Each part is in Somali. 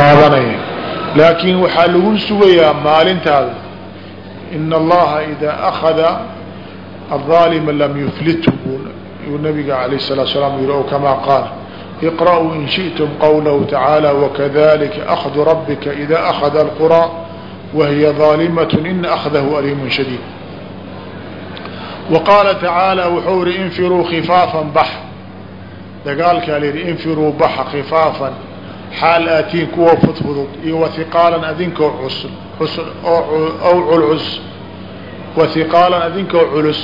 qaadanaya laakiin waxaa lagu sugayaa maalintaada in allaha idaa akada الظaalima lam yuflithu yuu nabiga alayه الsalatu slam yihi o kamaa qaal اqrأuu in shiئtum qwlahu tacaalى wakadalika أkhdu rabika ida أkhada اlqurى wahiya ظaalimaة ina أkhdahu aliim shadيid waqaala tacaalى wuxuu yihi infiruu khifaafan bax dagaalkaa la yihi infiruu baxa khifaafan xaal aatiin kuwa fudfudud iyo wahiqaalan adinkoo cus culcus wahiqaalan adinkoo culus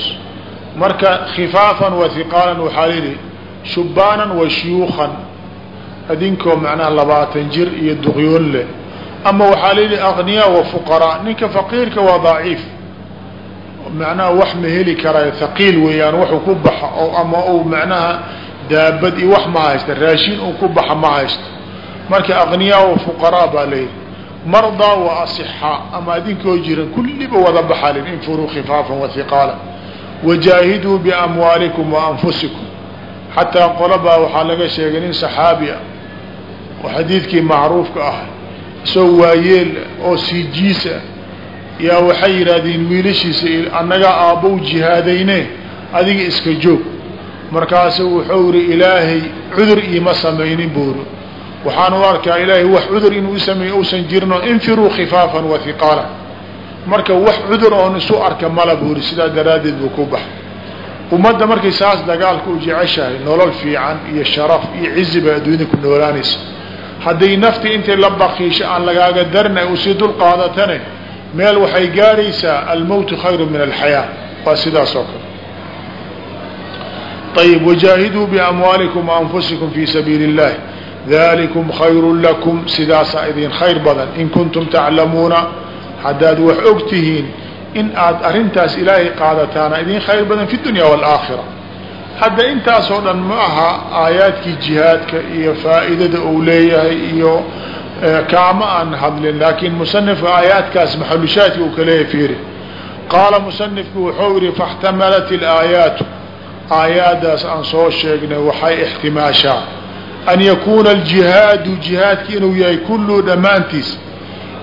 marka khifaafan wahiqaalan waxaa layidhi shubaanan wa shuyuukan adinkoo macnaha labaatan jir iyo duqyoon leh ama waxaa layidhi aqniyaa wa fuqaraa ninka faqiirka waa daciif macnaha wax ma heli karaayo haqiil weeyaan waxuu ku baxa ama uu macnaha daabad iyo wax ma haysta raashin uu ku baxa ma haysto marka aqniyaa wa fuqaraa baa layidhi mardaa wa asixaa ama adinkoo jiran kulliba wada baxalin infuruu khifaafan wahiqaala wajaahiduu biamwaalikum wa anfusikum. Xataa qolabaa waxaa laga sheegay nin saxaabi ah oo xadiidkii macruufka ah isagoo waayeel oo siijiis ah yaa waxay yidhaahdeen wiilashiisa annagaa aabbow jihaadayne? Adiga iska joog. Markaasu wuxuu yihi ilaahay cudur iima samaynin buuri waxaan u arkaa ilaahay wax cudur inuu usameeye uusan jirno infiruu khifaafan wa hiqaala marka wax cudur oon isu arka mala buuri sidaa daraaddeed buu ku baxay. Ummadda markay saas dagaalka u jeceshahay nolol fiican iyo sharaf iyo cizi bay adduunyada ku noolaanaysa. Hadday nafti intay la bakiisho aan lagaaga darin ay u sii dul qaadatane meel waxay gaaraysaa almowtu khayru min alxayaa. Waa sidaas oo kale. Ayb wajaahiduu biamwaalikum waanfusikum fi sabiili اllahi dalikum khayru lakum sidaasaa idin khayr badan in kuntum taclamuuna haddaad wax og tihiin in aad arrintaas ilaahay qaadataana idin khayr badan fi dunya waalaakhira hadda intaasoo dhan ma aha aayaadkii jihaadka iyo faa'iidada uu leeyahay iyo kaama aan hadlin laakiin musanifka aayaadkaas maxalushaadka uu ka leeyahay fiiri qaala musanifku wuxuu yihi faاxtamalat ilaayaatu aayaadaas aan soo sheegnay waxay ixtimaashaa an yakuuna aljihaadu jihaadki inuu yahay kullu dhammaantiis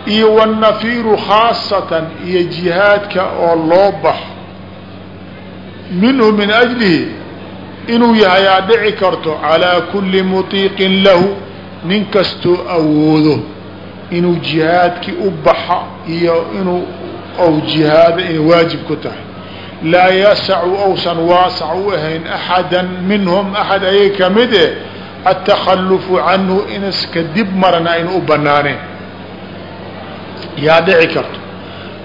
iyo wاnafiiru khaasatan iyo jihaadka oo loo baxo minhu min ajlihi inuu yahay aa dhici karto calaa kuli mutiiqin lahu nin kastoo awoodo inuu jihaadki u baxa iyo inuu ou jihaado inay waajib ku tahay. Laa yasacu ousan waasac u ahayn axada minhum axad ayay ka mid eh atakhalufu canhu inaska dib marana aynu u banaaneen yaa dhici karto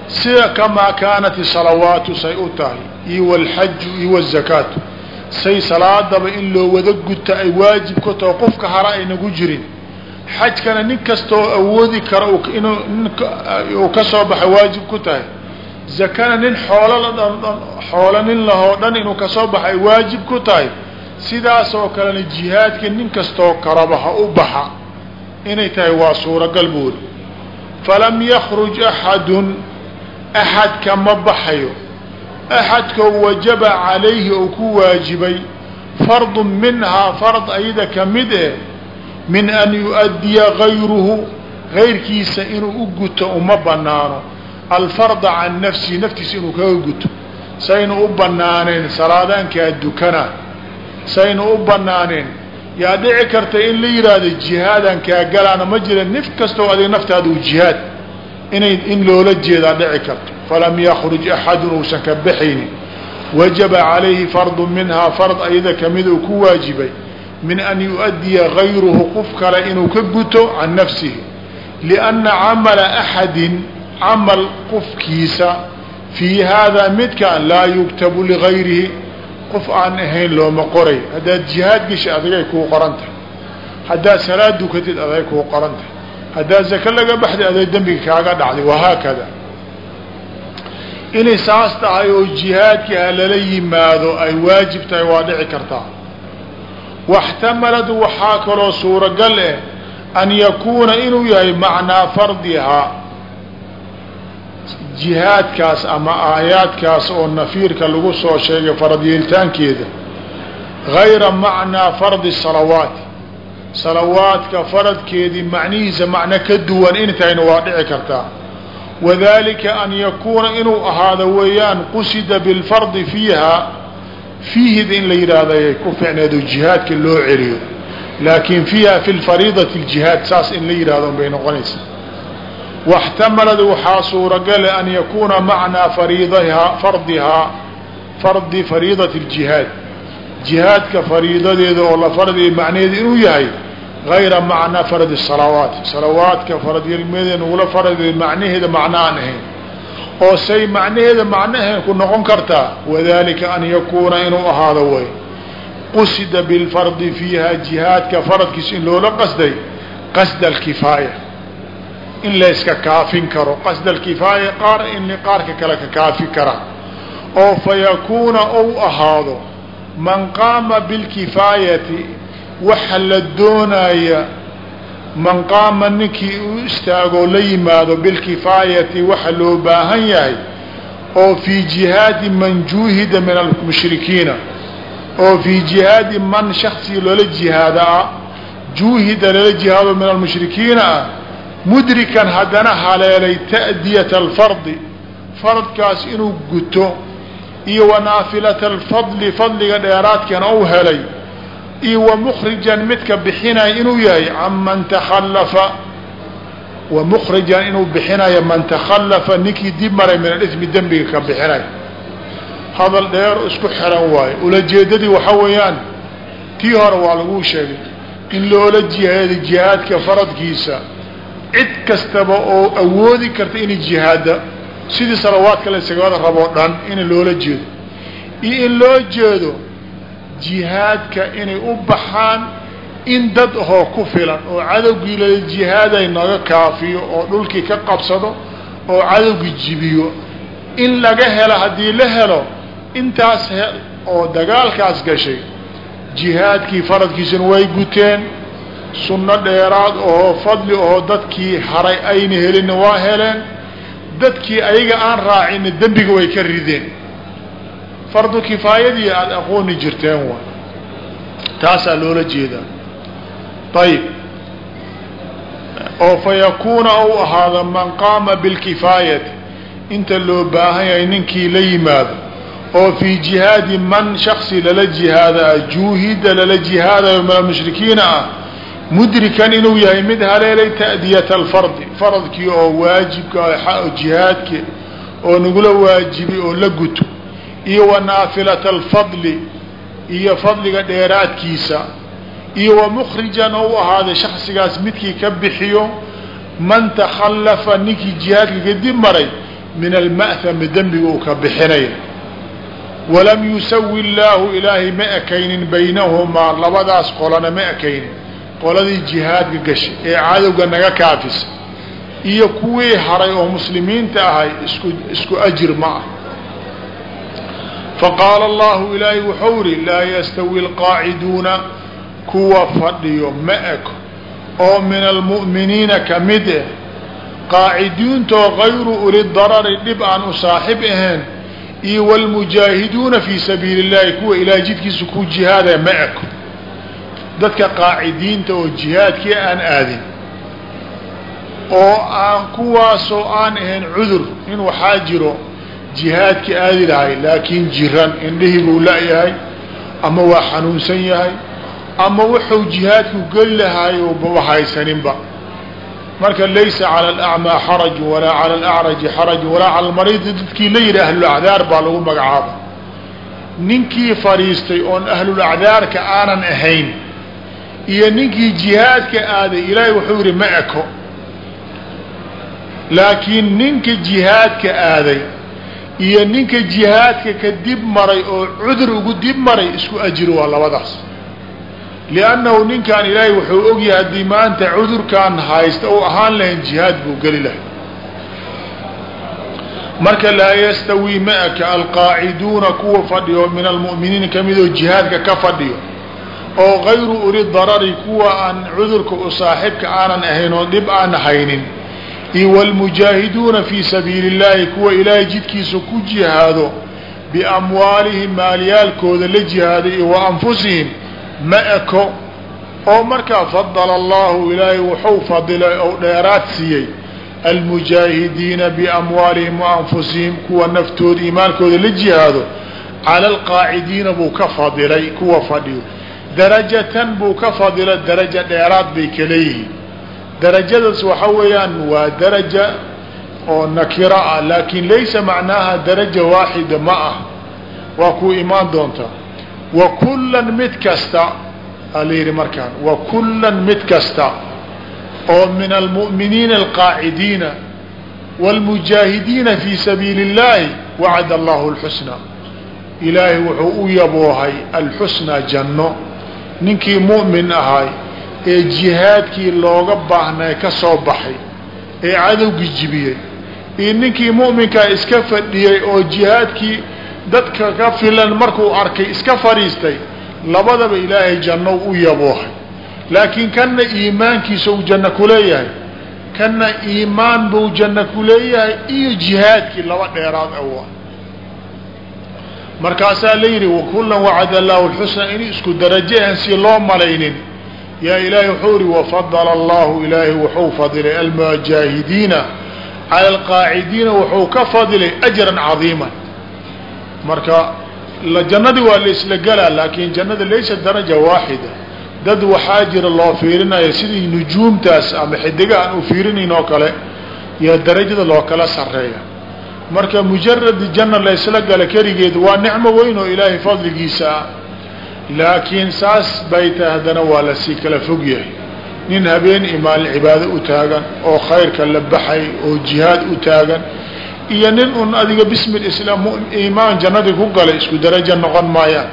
sida kamaa kaanat salawaatu say u tahay iyo wlxaju iyo wzakaatu say salaadaba in loo wada guta ay waajib ku taho qofka hara aynagu jirin xajkana nin kastoo awoodi kara uu ka soo baxa waajib ku tahay zakana nin xoolo nin lahoo dhan inuu ka soo baxa ay waajib ku tahay sidaasoo kalena jihaadka nin kastoo karaba ha u baxa. Inay tahay waa suuragal buuri. Falam yakruj axadun axadka ma baxayo. Axadkoo wajaba calayhi ou ku waajibay fardun minhaa fard ayada ka mid eh min an yu-addiya gayruhu gayrkiisa inuu u guto uma banaano alfarda can nafsihi naftiisa inuu kaga guto. Saynu u banaaneen salaadaankaa dukana saynu u banaaneen yaa dhici karta in la yidhaahdo jihaadan kaa galaana ma jira nif kastoo adiga naftaada jihaad. Inay in loola jeedaa dhici karto. Falam yakruj axadun uusan ka baxaynin wajaba calayhi fardu minhaa fard ayada ka mid uu ku waajibay. Min an yu-addiya gayruhu qof kale inuu ka guto can nafsihi. Lianna camala axadin camal qofkiisa fii haadaa midkan laa yugtabu ligayrihi qof aan ahayn looma qoray. Haddaad jihaad gesha adagay kuu qoran tahay. Haddaad salaad dukatid aday kuu qoran tahay. Haddaad zaka laga baxday aday dembiga kaaga dhacday. Wahaakada inay saas tahay oo jihaadkii ha lala yimaado ay waajib tahay waa dhici kartaa. Waxtamalad waxaa kaloo suuragal eh an yakuuna inuu yahay macnaa fardihaa jihaadkaas ama aayaadkaas oo nafiirka lagu soo sheegay farad yeelitaankeeda gayra macnaa fardi salawaati salawaadka faradkeedii macnihiisa macno ka duwan intayna waa dhici kartaa. Wadalika an yakuuna inuu ahaado weeyaan qusida bilfardi fiiha fiihid in la yidhaahdo ku ficneedo jihaadka loo celiyo. Laakin fiiha fi lfariidati ljihaad saas in la yidhahdo bay noqonaysa واxtamalad waxaa suuragale an yakuuna macnaa fariidahaa fardihaa fardi fariidaة الجihaad jihaadka fariidadeeda oo la fardiya macnaheedu inuu yahay غayra macnaa fardi الsalawaat salawaadka faradyelmeeda nagula fardiya macnaheeda macno aan ahayn oo say macnaheeda macno ahayn ku noqon kartaa wadalika an yakuuna inuu ahaado way qusida biاlfardi fiiha jihaadka faradkiisa in loola qasday qasd اlkifaaya in layska kaafin karo. Qasd alkifaaya qaar in qaarka kale ka kaafi kara. Oo fayakuuna ou ahaado man qaama bilkifaayati waxa la doonaya man qaama ninkii u istaagoo la yimaado bilkifaayati waxa loo baahan yahay oo fii jihaadi man juuhida min almushrikiina oo fii jihaadi man shaksi loola jihaada ah juuhida lala jihaado min almushrikiina ah mudrikan haddana haleelay ta'diyata alfardi faradkaas inuu guto iyo wa naafilata alfadli fadliga dheeraadkana u helay iyo wa mukhrijan midka bixinaya inuu yahay can man takhallafa wa mukhrijan inuu bixinayo man takhallafa ninkii dib maray min alismi dembiga ka bixinay hadal dheer isku xiran waayo. Ulajeedadii waxaa weeyaan tii hore waa laguu sheegay in loola jihaado jihaadka faradkiisa cid kastaba oo awoodi karta inay jihaada sidii salawaadka la isagada raboo dhan in loola jeedo. Iyo in loo jeedo jihaadka inay u baxaan in dad ahoo ku filan oo cadowgii lala jihaaday naga kaafiyo oo dhulkii ka qabsado oo cadowgii jibiyo. In laga helo haddii la helo intaas oo dagaalkaas gashay jihaadkii faradkiisuna way guteen sunno dheeraad oo fadli oo dadkii haray ayna helina waa heleen. Dadkii ayaga aan raacina dembiga way ka rideen. Fardu kifaayadii aada aqooni jirteen waay taasaa loola jeedaa. Ayib oo fa yakuuna ou ahaado man qaama bilkifaayati inta loo baahan yahay ninkii la yimaado. Oo fii jihaadi man shaksi lala jihaada juuhida lala jihaadayo min almushrikiina ah mudrikan inuu yahay mid haleelay ta'diyata alfardi faradkii oo waajibka jihaadki oo nagula waajibi oo la guto iyo wa naafilata alfadli iyo fadliga dheeraadkiisa iyo wa mukhrijan oo u ahaaday shaksigaas midkii ka bixiyo man takhallafa ninkii jihaadka kadib maray min alma'hami dembiga uu ka bixinaya walam yusawi illaahu ilaahay ma ekaynin baynahumaa labadaas qolana ma ekaynin qoladii jihaadka gashay ee cadowga naga kaafisa iyo kuwii haray oo muslimiinta ahay isku isku ajir ma ah. Faqaala allahu ilaahay wuxuu ihi laa yastawi alqaaciduuna kuwa fadhiyo ma eko oo min almu'miniina ka mid eh qaacidiintoo gayru uli darari dhib aan u saaxib ahayn iyo wlmujaahiduuna fii sabiili اllahi kuwa ilaah jidkiisa ku jihaadaya ma eko dadka qaacidiinta oo jihaadkii aan aadin oo aan kuwaasoo aan ahayn cudur in waxaa jiro jihaadkii aadi lahay laakiin jiran indhihii buu la-yahay ama waa xanuunsan yahay ama wuxuu jihaadku geli lahaay oo baba haysaninba. Marka laysa cala alacmaa xaraju walaa cala alacraji xaraju walaa cala almariidi dadkii la yidhi ahlulacdaar baa lagu magacaaba. Ninkii fadhiistay oon ahlulacdaarka aanan ahayn iyo ninkii jihaadka aaday ilaahay wuxuu yihi ma eko. Laakiin ninka jihaadka aaday iyo ninka jihaadka ka dib maray oo cudur ugu dib maray isku ajiro waa labadaas. Liannahu ninkan ilaahay wuxuu ogyahay haddii maanta cudurkan haysta u ahaan lahayn jihaad buu geli lahay marka laa yastawii ma-aka alqaaciduuna kuwa fadhiyo min almu'miniina kamidoo jihaadka ka fadhiyo oo gayru uli darari kuwa aan cudurka u saaxibka aanan ahayn oo dhib aan haynin. Iyo wlmujaahiduuna fii sabiili اllahi kuwa ilaahay jidkiisa ku jihaado biamwaalihim maalyaalkooda la jihaaday iyo wa anfusihim ma eko. Oo markaa fadala allahu ilaahay wuxuu fadilay ou dheeraad siiyey almujaahidiina biamwaalihim wa anfusihim kuwa naftooda iimaankooda la jihaado cala alqaacidiina buu ka fadilay kuwa fadhiyo darajatan buu ka fadilay daraja dheeraad bay ka leeyihiin darajadaas waxa weeyaan waa daraja oo nakiro ah laakin laysa macnaaha daraja waaxida ma ah waa kuu imaan doontaa wa kullan mid kasta aa la yidhi markaan wa kullan mid kasta oo min almu'miniina alqaacidiina wاlmujaahidiina fi sabiili اllahi wacada allahu اlxusna ilaahay wuxuu u yaboohay alxusnaa janno ninkii mu'min ahay ee jihaadkii looga baahnay ka soo baxay ee cadowgii jibiyey iyo ninkii mu'minkaa iska fadhiyey oo jihaadkii dadka ka filan markuu arkay iska fadhiistay labadaba ilaahay janno u yaboohay. Laakiin kanna iimaankiisa uu janno kuleeyahay kanna iimaan buu janno kuleeyahay iyo jihaadkii laba dheeraad awa markaasaa la yidhi wakullan wacada allahu lxusna in isku darajahan si loo malaynin. Yaa ilaahay wuxuu ihi wafadala allahu ilaahay wuxuu fadilay almujaahidiina. Cala alqaacidiina wuxuu ka fadilay ajran cadiiman. Marka jannadii waa laisla gelaa laakin jannada laysa daraja waaxida dad waxaa jira loo fiirinayo sidii nujuumtaas ama xidiga aan u fiirinayn oo kale iyo darajada loo kala sareeya marka mujaradi janna laysla gala keligeed waa nicmo weyn oo ilaahay fadligiisa ah. Laakiin saas bay tahay haddana waa la sii kala fog yahay. Nin habeen i maalin cibaado u taagan oo khayrka la baxay oo jihaad u taagan iyo nin un adiga bismi lislaam iimaan jannadii ku galay isku darajo noqon maayaan.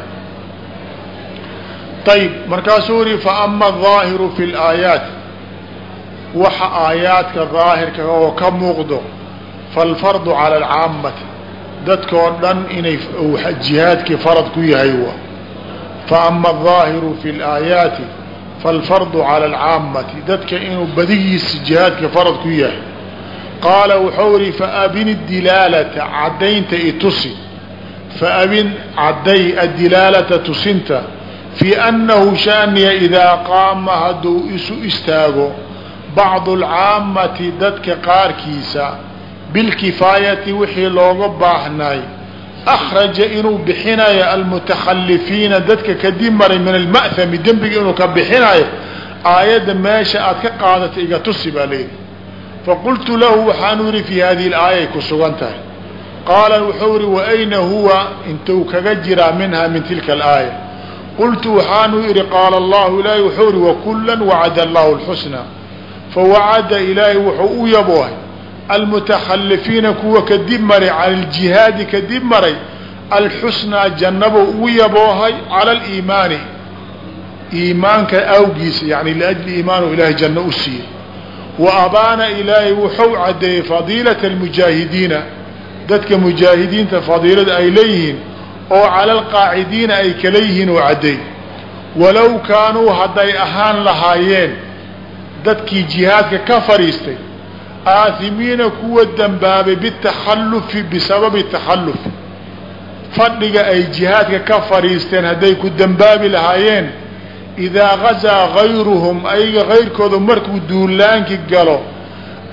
Ayib markaasuu yihi fa ama adaahiru fi laayaat waxa aayaadka daahirka ah oo ka muuqdo falfardu cala dadka oo dhan inay jihaadkii farad ku yahay wa fa ama alظaahiru fi اlaayaati falfardu cala alcaammati dadka inuu badigiisa jihaadkii farad ku yahay qaala wuxuu ihi faabin idilaalata caddaynta itusi faabin cadday adilaalata tusinta fii annahu shaaniya idaa qaama hadduu isu istaago bacdu alcaammati dadka qaarkiisa bilkifaayati wixii looga baahnay. Akhraja inuu bixinayo almutakhalifiina dadka kadib maray min alma'hami dembiga inuu ka bixinayo. Aayadda meesha aad ka qaadata iga tusi baa layidhi faqultu lahu waxaanu yihi fii hadihi alaayay ku sugan tahay. Qaala wuxuu yihi waayna huwa? Intuu kaga jiraa minha min tilka alaaya. Qultu waxaanu idhi qaala allahu ilaahay wuxuu ihi wakulan wacada allahu lxusna fawacada ilaahay wuxuu u yaboohay almutakhalifiina kuwa kadib maray cala aljihaadi kadib maray alxusnaa jannabuu ugu yaboohay cala aliimaani. Iimaanka awgiisa yani liajli iimaanu ilaahay janno u siiyey. Wa abaana ilaahay wuxuu caddeeyey fadiilata almujaahidiina. Dadka mujaahidiinta fadiilada ay leeyihiin oo cala alqaacidiina ay kala yihiin oo cadday walow kaanuu hadday ahaan lahaayeen dadkii jihaadka ka fadhiistay aahimiina kuwa dembaabay bitakhallufi bisababi takhallufi fadhiga ay jihaadka ka fadhiisteen hadday ku dembaabi lahaayeen idaa gazaa gayruhum ayaga kayrkooda markuu duulaankii galo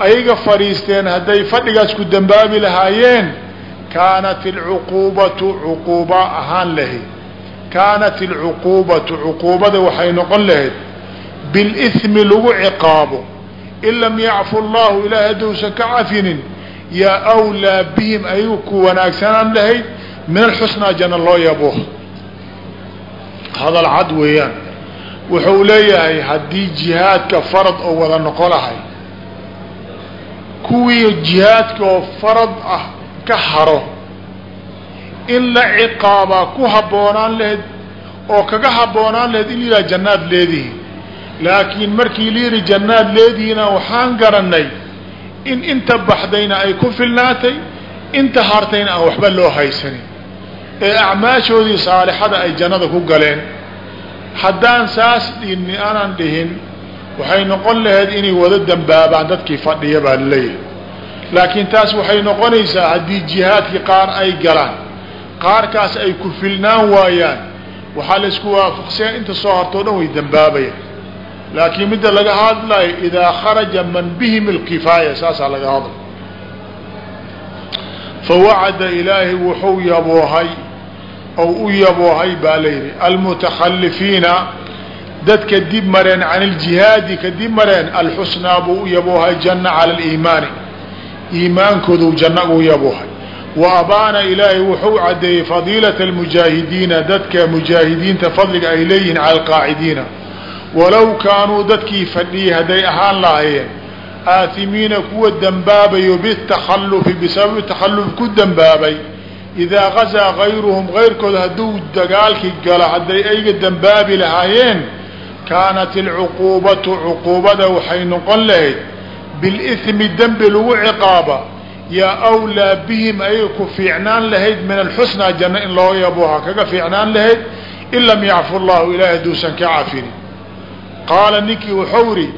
ayaga fadhiisteen hadday fadhigaas ku dembaabi lahaayeen kaanat alcuquubatu cuquuba ahaan lahayd. Kaanat alcuquubatu cuquubada waxay noqon lahayd bilithmi lagu ciqaabo in lam yacfu llahu ilaahay haddousan ka cafinin yaa awlaa bihim ayagu ku wanaagsanaan lahayd min alxusnaa janna loo yabo hadal cad weeyaan wuxuu leeyahay haddii jihaadka farad oo wada noqo lahay kuwii jihaadka oo farad ah ka haro in la ciqaabaa ku habboonaan lahayd oo kaga habboonaan lahayd in yidhaha jannaad leedihiin laakiin markii yidhi jannaad leedihiina waxaan garanay in inta baxdayna ay ku filnaatay inta hartayna aan waxba loo haysanin. Ee acmaashoodii saalixada ay jannada ku galeen haddaan saas dhini aanan dhihin waxay noqon lahayd inay wada dambaabaan dadkii fadhiya baa la leeyahay laakiin taas waxay noqonaysaa haddii jihaadkii qaar ay galaan qaarkaas ay ku filnaan waayaan waxaa la isku waafaqsaya inta soo hartoo dhan way dambaabayaan laakiin midda laga hadlayo idaa kharaja man bihim alkifaaya saasaa laga hadla fawacada ilaahay wuxuu yaboohay ou u yaboohay baa layidhi almutakhalifiina dadka dib mareen can iljihaadi ka dib mareen alxusnaa buu u yaboohay janna cala aliimaani iimaankoodu janna uu yaboohay. Wa abaana ilaahay wuxuu caddeeyey fadiilata almujaahidiina dadka mujaahidiinta fadliga ay leeyihiin cala alqaacidiina walow kaanuu dadkii fadhiyey hadday ahaan lahaayeen aahimiina kuwa dembaabayo bitakhalufi bisababi takhalluf ku dembaabay idaa gazaa gayruhum gayrkood hadduu dagaalkii galo hadday ayga dembaabi lahaayeen kaanat alcuquubatu cuquubada waxay noqon lahayd bilithmi dembi lagu ciqaaba yaa awlaa bihim ayay ku fiicnaan lahayd min alxusnaa janno in loo yaboha kaga fiicnaan lahayd in lam yacfu llahu ilaahi hadduusan ka cafini qaala ninkii wuxuu idhi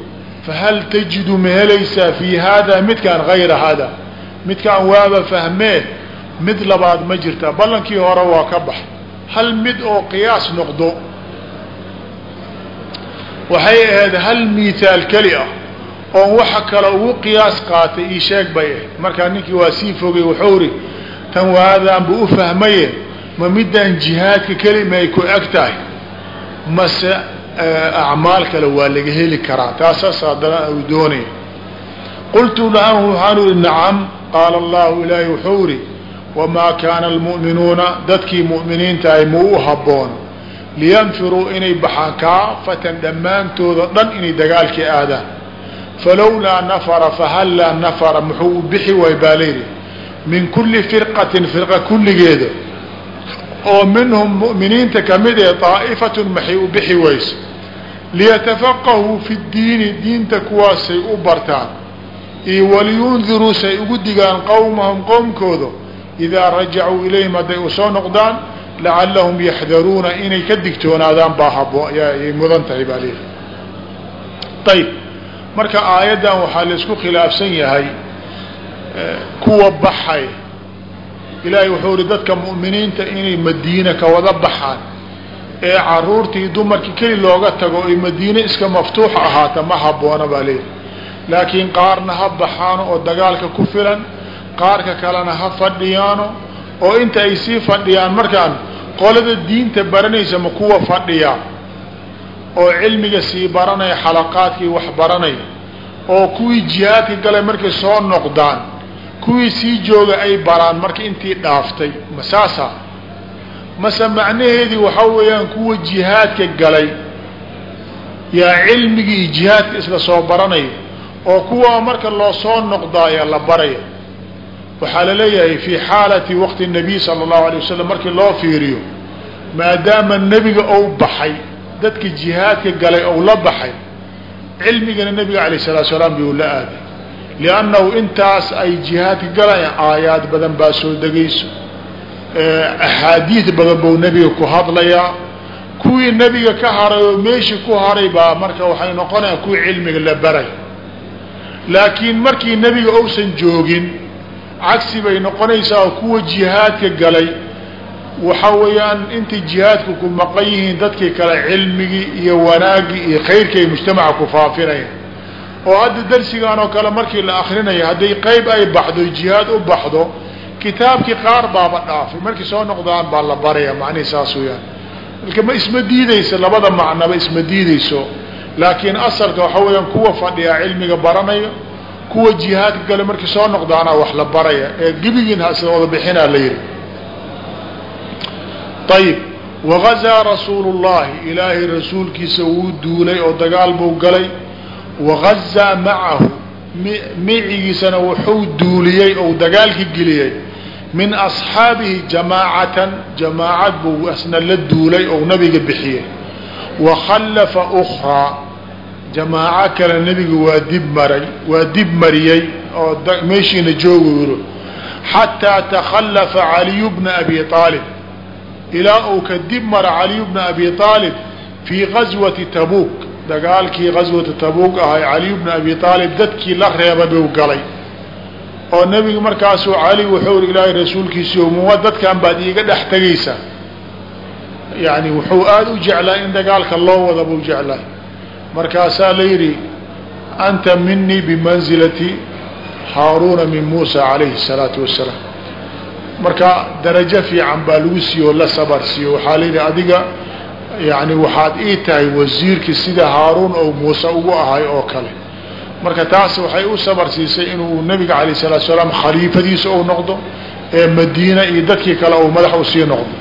fahal tajidu ma helaysaa fii haada midkaan hayra hada midkaan waaba fahmee mid labaad ma jirta. Ballankii hore waa ka bax. Hal mid oo qiyaas noqdo. Waxay ahayd hal miihaal keli ah oon waxa kale ugu qiyaas qaatay ii sheeg bay ahayd. Markaa ninkii waa sii fogay wuxuu idhi tan waadaan buu u fahmaye ma midaan jihaadka keli ma ay ku eg tahay. Mase acmaal kale waa laga heli karaa. Taasaas haddana u doonaya. Qultu lahu waxaan ihi nacam qaala allahu ilaahi wuxuu idhi wamaa kaana almu'minuuna dadkii mu'miniinta ay ma u habboon liyanfiruu inay baxaan kaafatan dhammaantooda dhan inay dagaalkii aadaan. Falowlaa nafara fahallaa nafara muxuu u bixi waay baa layidhi min kulli firqatin firqa kulligeeda oo minhum mu'miniinta ka mid ee daa'ifatun maxay u bixi wayso liyatafaqahuu fi ddiini diinta kuwaasay u bartaan iyo waliyundiruu say ugu digaan qowmahum qowmkooda idaa rajacuu ilayhim hadday u soo noqdaan lacallahum yaxdaruuna inay ka digtoonaadaan baa habo ayay mudan tahay baa layidhi ayb marka aayaddan waxaa la isku khilaafsan yahay kuwa baxay ilaahay wuxuu ihi dadka mu'miniinta inay madiina ka wada baxaan ee caruurtii dumarkii keli looga tago ay madiine iska maftuux ahaata ma habboona baa leeyihi laakiin qaarna ha baxaano oo dagaalka ku filan qaarka kalena ha fadhiyaano oo inta ay sii fadhiyaan markaan qolada diinta baranaysa ma kuwa fadhiyaa oo cilmiga sii baranaya xalaqaadkii wax baranaya oo kuwii jihaadka galay markay soo noqdaan kuwii sii jooga ay baraan marka intii dhaaftay. Ma saasa? Mase macnaheedii waxaa weeyaan kuwa jihaadka galay yaa cilmigii jihaadka isla soo baranaya oo kuwaa marka loo soo noqdaaya la baraya. Waxaa la leeyahay fii xaalati waqti nabiy sala allahu alay wasalam markii loo fiiriyo maadaama nebiga ou baxay dadka jihaadka galay ou la baxay cilmigana nebiga alayh salaatu salaam buu la aaday liannahu intaas ay jihaadka galayaan aayaad badan baa soo degayso axaadiid badan buu nebiga ku hadlayaa kuwii nebiga ka haray oo meeshii ku haray baa marka waxay noqonayaan kuwii cilmiga la baray laakiin markii nebiga ousan joogin cagsi bay noqonaysaa oo kuwa jihaadka galay waxa weeyaan intay jihaadka ku maqan yihiin dadkii kale cilmigii iyo wanaaggii iyo khayrkii ay mujtamaca ku faafinayaan oo hadda darsigan oo kale markii la akrinayo hadday qeyb ay baxdo jihaad u baxdo kitaabkii qaar baaba dhaafay. Markii soo noqdaan baa la baraya macnihi saas weyaan marka ma isma diideyso labada macnaba isma diideyso laakiin asalka waxa weeyaan kuwa fadhiyaa cilmiga baranaya kuwa jihaadka gale markii soo noqdaana wax la baraya ee gebigiin hasla wada bixinaa la yihi ayib wagazaa rasuulu llahi ilaahay rasuulkiisa wuu duulay oo dagaal buu galay wagazaa macahu micigiisana wuxuu duuliyey ou dagaalki geliyey. Min asxaabihi jamaacatan jamaacad buu asna la duulay ou nabiga bixiyey. Wa khallafa ukraa jamaaco kale nebiga waa dib maray waa dib mariyey oo meeshiina joogu yiro xataa takhallafa caliyu bna abi aalib ilaa uu ka dib mara caliyu bna abi aalib fii gaswati tabuuk dagaalkii gaswata tabuuk ahay caliyu bna abi aalib dadkii la reeba buu galay. Oo nebigu markaasuu cali wuxuu ri ilaahay rasuulkiisiio muwa dadkan baad iiga dhex tegaysaa yani wuxuu aada u jeclaa in dagaalka loo wada buu jeclaa. Markaasaa la yidhi anta minii bimanzilati haaruuna min muusa calayhi الsalaatu wasalaam marka darajo fiican baa lagu siiye la sabar siiyo waxaa layidhi adiga yani waxaad ii tahay wasiirkii sida haaruun oo muuse ugu ahay oo kale. Marka taas waxay u sabar siisay inuu nabiga calayh salatu salaam khaliifadiisa u noqdo ee madiina iyo dadkii kale uu madax u sii noqdo.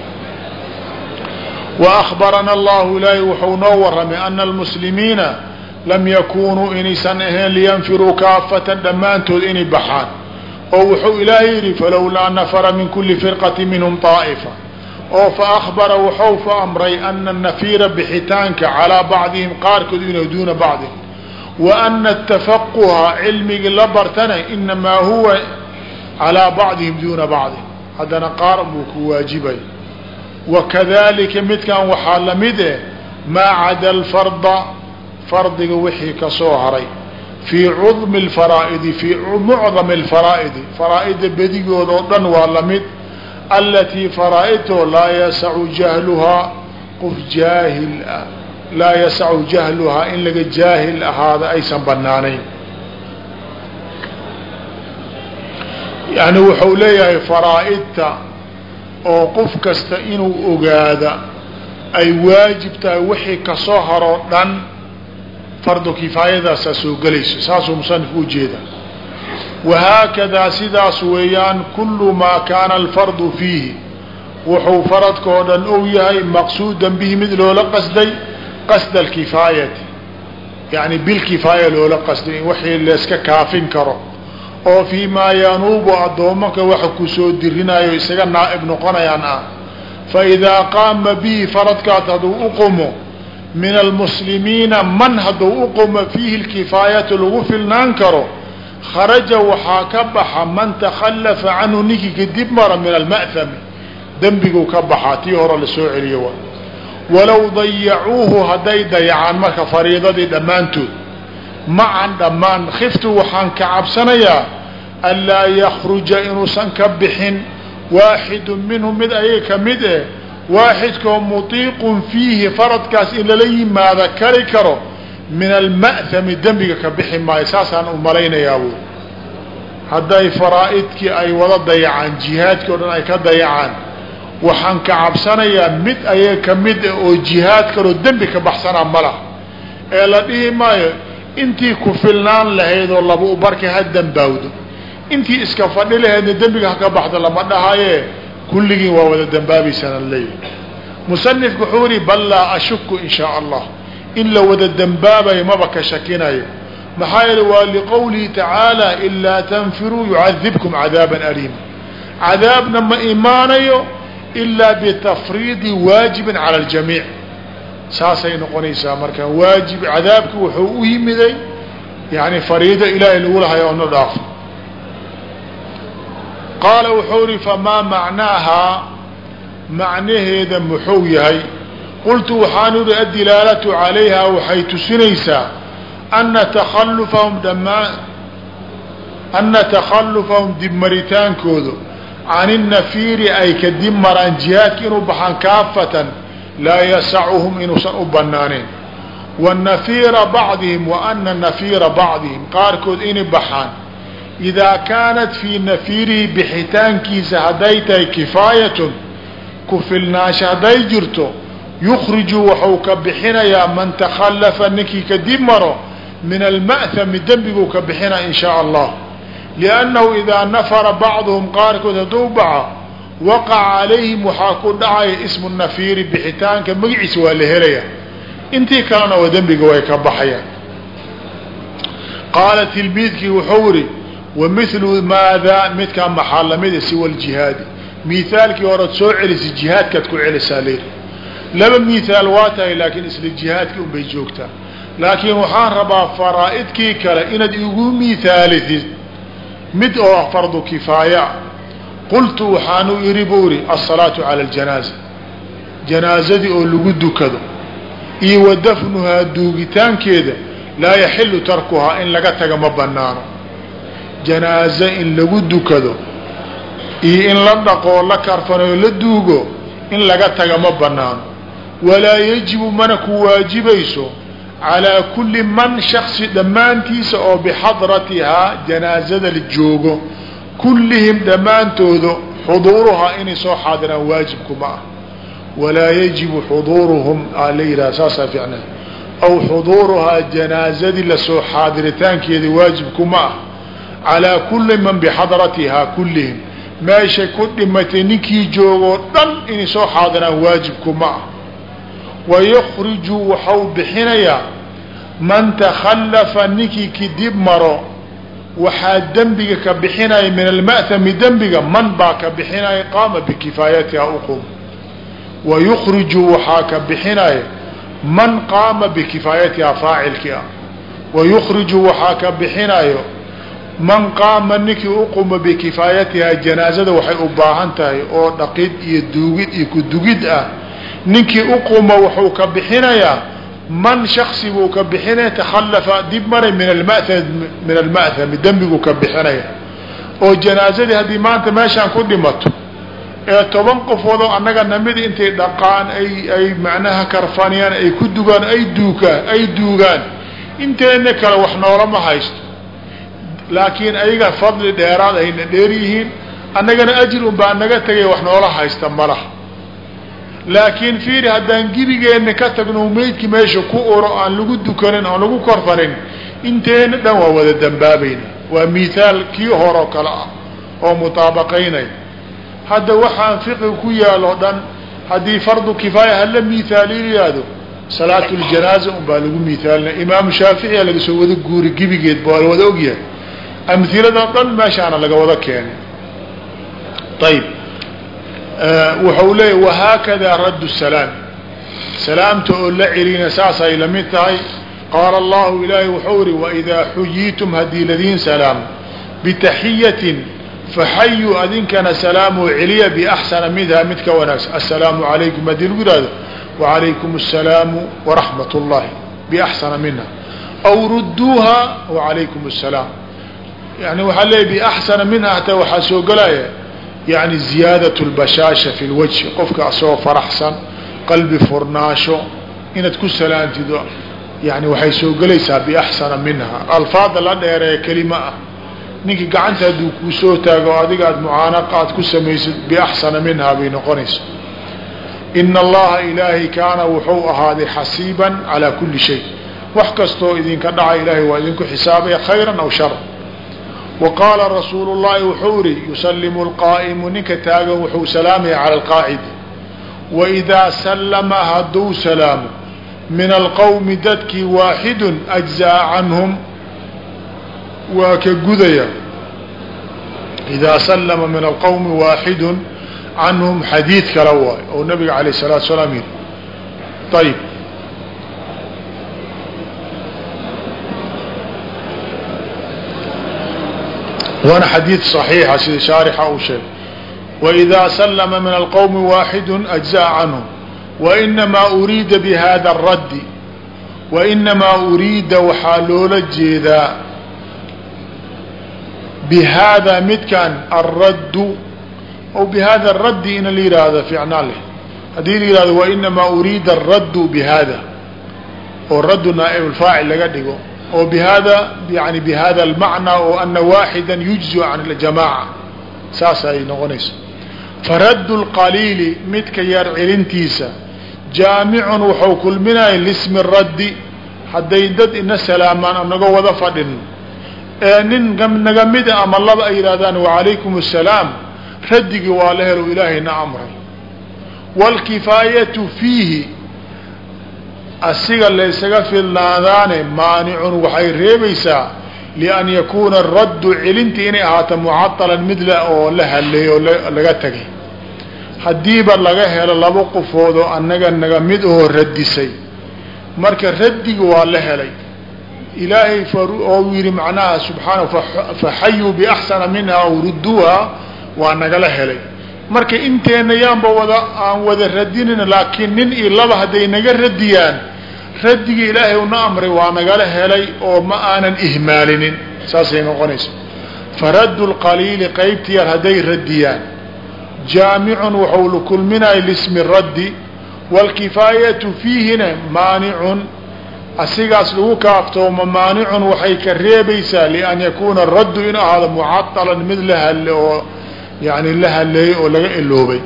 Wa ahbarana allahu ilaahi wuxuu noo waramay ana almuslimiina lam yakunuu inaysan ahayn liyanfiruu kaafatan dhammaantood inay baxaan. Oo wuxuu ilaahay yidhi falowlaa nafara min kuli firqati minhum aa'ifa oo faakbara wuxuu fa amray ana nafiira bixitaanka calaa bacdihim qaarkood inuu duuna bacdihim wa ana tafaquha cilmigii la bartana inamaa huwa calaa bacdihim duuna bacdihim haddana qaar buu ku waajibay. Wakadalika midkan waxaa la mid eh maa cada alfarda fardiga wixii ka soo haray. Fii cudmi lfaraa'idi fii mucdami alfaraa'idi. Faraa'ida bedigood oo dhan waa la mid alatii faraa'idtoo laa yasacu jahluhaa qof jaahil laa yasacu jahluhaa in laga jaahil ahaada aysan banaanayn yani wuxuu leeyahay faraa'idta oo qof kasta inuu ogaada ay waajib tahay wixii ka soo haroo dhan fardu kifaayadaasaa soo gelayso saasuu musanifku ujeeda wahaakadaa sidaas weeyaan kullu maa kaana alfardu fiihi wuxuu faradka oo dhan ou yahay maqsuudan bihi mid loola qasday qasda alkifaayati yani bilkifaaya loola qasday in wixii layska kaafin karo oo fii maa yanuubu addoomanka waxa ku soo dirinayo isaga naa'ib noqonayaan ah fa idaa qaama bihi faradkaas hadduu uqumo min almuslimiina man hadduu uquma fiihi lkifaayatu lagu filnaan karo kharaja waxaa ka baxa man takhallafa canhu ninkii kadib mara min alma'hami dembiguu ka baxaa tii hore la soo celiyo wa walow dayacuuhu hadday dayacaan marka fariidadii dhammaantood macan dhammaan khiftu waxaan ka cabsanayaa anlaa yakruja inuusan ka bixin waaxidu minhum mid ayaga ka mid eh waaxidkoo mutiiqun fiihi faradkaas in lala yimaada kari karo min alma'hami dembiga ka bixi maayo saasaan u malaynayaa buuri hadday faraa'idkii ay wada dayacaan jihaadkii o dhan ay ka dayacaan waxaan ka cabsanayaa mid ayaga ka mid ah oo jihaad kaloo dembi ka baxsanaa ma laha ee la dhihi maayo intii ku filnaan lahayd oo laba u barka ha dambaawdo intii iska fadhi lahaydna dembiga ha ka baxdo lama dhahaye kulligiin waa wada dembaabaysana leeyahay. Musanifku wuxuu yihi bal laa ashuku in shaa allah in la wada dembaabayo maba ka shakinayo. Maxaa yeele waa liqowlihi tacaala ilaa tanfiruu yucadibkum cadaaban aliima cadaabna ma imaanayo ilaa bitafriidi waajibin cala aljamiic. Saasay noqonaysaa marka waajib cadaabki wuxuu u yimiday yani fariido ilaahay lagu lahayo ono dhaafo. Qaala wuxuu ihi famaa macnaahaa? Macnaheeda muxuu yahay qultu waxaan ihi addilaalatu calayha waxay tusinaysaa ana takhallufahum dhamaan ana takhallufahum dibmaritaankooda can innafiiri ay ka dib maraan jihaadka inuu baxaan kaafatan laa yasacuhum inuusan u banaanayn wanafiira bacdihim wa ana nafiira bacdihim qaarkood inay baxaan idaa kaanat fii nafiirihi bixitaankiisa hadday tahay kifaayatun ku filnaansha hadday jirto yukhriju waxuu ka bixinayaa man takhallafa ninkii kadib maro min alma'hami dembiguu ka bixinaya in shaa allah. Liannahu idaa nafara bacduhum qaarkood hadduu baxa waqaca calayhim waxaa ku dhacaya ismu nafiiri bixitaanka magaciisa waa la helaya. Intii kalena oo dembiga way ka baxayaan. Qaala tilmiidkii wuxuu yihi wamilu maadaa midkaa maxaa lamida siwa ljihaadi miaalkii horead soo celisay jihaadkaad ku celisaa layidhi laba miaal waa tahay laakiin isla jihaadkii unbay joogtaa. Laakiin waxaan rabaa faraa'idkii kale inaad igu miaalisid mid oo fardu kifaaya. Qultu waxaanu iri buu ihi asalaatu cala aljanaaza janaazadii oo lagu dukado iyo wa dafnuhaa duugitaankeeda laa yaxilu tarkuhaa in laga taga ma banaano janaaze in lagu dukado iyo in la dhaqoo la karfanayo la duugo in laga taga ma banaano walaa yajibu mana ku waajibayso calaa kulli man shaksi dhammaantiisa oo bixadratihaa janaazada la joogo. Kullihim dhammaantooda xuduuruhaa inay soo xaadiraan waajibkuma ah. Walaa yajibu xuduuruhum aa la yidhaha saasaa ficna aw xuduuruhaa janaazadii la soo xaadiritaankeeda waajibkuma ah. Calaa kulli man bixadratihaa kullihim. Meeshay ku dhimatay ninkii joogoo dhan inay soo xaadiraan waajibkuma ah wayukhriju waxau bixinayaa man takhallafa ninkii kidib maro waxaa dembiga ka bixinaya min alma'hami dembiga man baa ka bixinaya qaama bikifaayatiha uqum wayukhriju waxaa ka bixinaya man qaama bikifaayatiha faacilkii ah wayukhriju waxaa ka bixinayo man qaama ninkii uquma bikifaayatiha janaazada waxay u baahan tahay oo dhaqid iyo duugid iyo kudugid ah ninkii uquma wuxuu ka bixinayaa man shaksi buu ka bixinaya takhallafa dib maray min min alma'hami dembiguu ka bixinaya. oo janaazadii haddii maanta meeshaan ku dhimato ee toban qofoodoo annaga namid intay dhaqaan ay ay macnaha karfaniyaan ay ku dugaan ay duukaan ay duugaan inteena kale wax noolama haysto. Laakiin ayaga fadli dheeraad ayna dheer yihiin annagana ajir unbaa naga tegay wax noola haysta malaha laakiin fiiri haddaan gibigeenna ka tagno meydki meesha ku uro aan lagu dukanin aan lagu korfanin inteena dhan waa wada dambaabayna waa mithaal kii horeo kale ah oo mutaabaqaynay. Hadda waxaan fiqi ku yaalo dhan haddii fardu kifaaya hala mithaali yihaahdo salaatu ljanaaza un baa lagu mithaalina imaamu shaaficiya laga soo wada guuri gibigeed ba la wada ogyahay amhilada dhan meeshaana laga wada keenay ayb wuxuu leeya wahaakada radd salaam. Salaamta oo la celina saasay la mid tahay. Qaala allahu ilaahay wuxuu ihi waidaa xuyiitum haddii ladiin salaam bitaxiyatin faxayuu adinkana salaamoo celiya biaxsana minha mid ka wanaagsan. Assalaamu calaykum haddii lagu yihahdo wacalaykum asalaamu waraxmat اllahi biaxsana minha aw rudduuha wacalaykum asalaam. Yani waxaa leeya soo gelaya yani ziyaadaة اlbashaasha fi lwajhi qofka asagoo faraxsan qalbi furnaasho inaad ku salaantido yani waxay soo gelaysaa biaxsana minha alfaada la dheeree kelima ah ninkii gacanta hadduu kuu soo taago adiga aad mucaanaqa aad ku samaysid biaxsana minha bay noqonaysa ina allaha ilaahay kaana wuxuu ahaaday xasiiban calaa kuli shay. Wax kastoo idinka dhaca ilaahay waa idinku xisaabaya khayra aw shara wa qaala rasuulu llahi wuxuu ihi yusalimu lqaa'imu ninka taagan wuxuu salaamaya cala alqaacidi waidaa sallama hadduu salaamo min alqowmi dadkii waaxidun ajzaa canhum waa ka gudaya. Idaa sallama min alqowmi waaxidun canhum xadiid kale waay oo nabiga alayh الsalatu salaam yihi ayb waana xadiid صaxiixa sida shaarixa uu sheegay wإidaa slma min alqowmi waaxidu أجزaء canhum wainamaa uriida bihada الraddi wainamaa uriida waxaa loola jeedaa bihada midkan alraddu o bihada الraddi in la yihahdo ficnaan leh haddii la yihahdo wainamaa uriida الraddu bihada oo raddu naaib faacil laga dhigo oo bhada yani bihada almacnaa oo ana waaxida yujzi can اljamaaca saas ay noqonayso faraddu اlqaliili midka yar celintiisa jaamicun wuxuu kulminaya lismi raddi hadday dad ina salaamaan anago wada fadhin ee nin naga mida ama laba ay yidhahdaan wacalaykum الsalaam raddigii waa la helo ilaahayna amray wاlkifaayatu fiihi asiga laysaga filnaadaane maanicun waxay reebaysaa lian yakuuna raddu celintii inay ahaato mucadalan mid le oo la halleey oo laga tegay haddiiba laga helo laba qofood oo annaga naga mid oo radisay marka raddiga waa la helay. Ilaahay oo yidhi macnaha subxaana faxayuu biaxsana minha aw rudduuha waa nagala helay marka inteena yaanba wada aan wada radinin laakiin nin iyo laba hadday naga radiyaan raddigii ilaahay una amray waa nagala helay oo ma aanan ihmaalinin. Saasay noqonaysa. Faraddu lqaliili qaybti yar hadday radiyaan. Jaamicun waxau la kulminaya lismi raddi wاlkifaayatu fiihina maanicun asigaas lagu kaaftooma maanicun waxay ka reebaysaa lian yakuuna raddu in ahaado mucadalan mid la hale oo yani la haleeyey oo laga iloobay.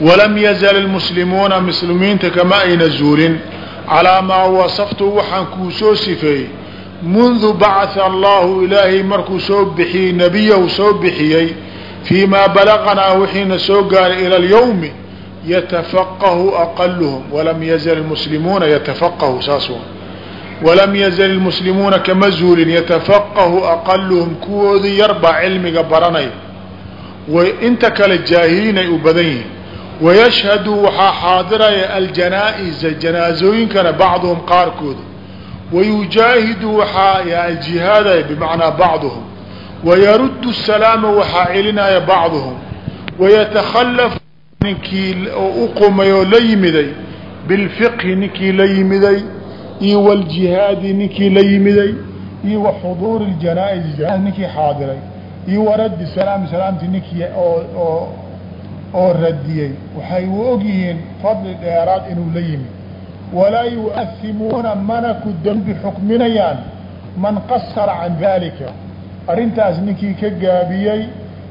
Walam yazal ilmuslimuuna muslimiinta kama ayna zuulin calaa maa wasaftu waxaan kuu soo sifeeyey mundu bacatha allahu ilaahay markuu soo bixiyey nebiyahu soo bixiyey fii maa balaqanaa wixiina soo gaaray ila alyawmi yatafaqahu aqaluhum walam yazal muslimuuna yatafaqahu saas walam yazal ilmuslimuuna kama zuulin yatafaqahu aqaluhum kuwoodii yarbaa cilmiga baranay way inta kale jaahiliinay u badan yihiin wayashhadu waxaa xaadiraya aljanaa'iza janaasooyinkana bacduhum qaarkooda wayujaahidu waxaa jihaadaya bimacnaa bacduhum wayaruddu salaama waxaa celinaya bacduhum wayatakhalafu ninkii oo u qumay oo la yimiday bilfiqhi ninkii la yimiday iyo waljihaadi ninkii la yimiday iyo wa xuduuri ljanaa'iz ninkii xaadiray iyo waraddi salaami salaamtii ninkii oo oo radiyey waxay u ogyihiin fadli dheeraad inuu la yimid walaa yu'ahimuuna mana ku dembi xukminayaan man qasara can dalika arrintaas ninkii ka gaabiyey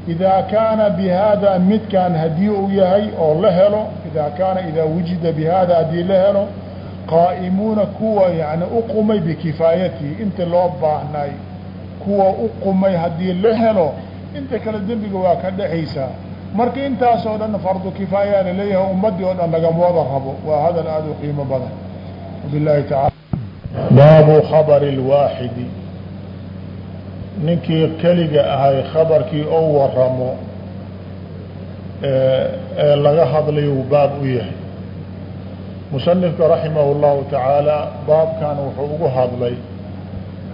idaa kaana bihada midkaan haddii uu yahay oo la helo idaa kaana idaa wujida bihada haddii la helo qaa'imuuna kuwa yani u qumay bikifaayatihi inta loo baahnay kuwa u qumay haddii la helo inta kale dembiga waa ka dhexaysaa marka intaasoo dhan fardu kifaaya la leeyahay ummadii oo dhan lagama wada rabo waa hadal aada u qiimo badan bilahi taala baabu khabari lwaaxidi ninkii keliga ahay khabarkii ou waramo ee laga hadlayuu baab u yahay musanifka raximah اllahu tacaala baabkan wuxuu ugu hadlay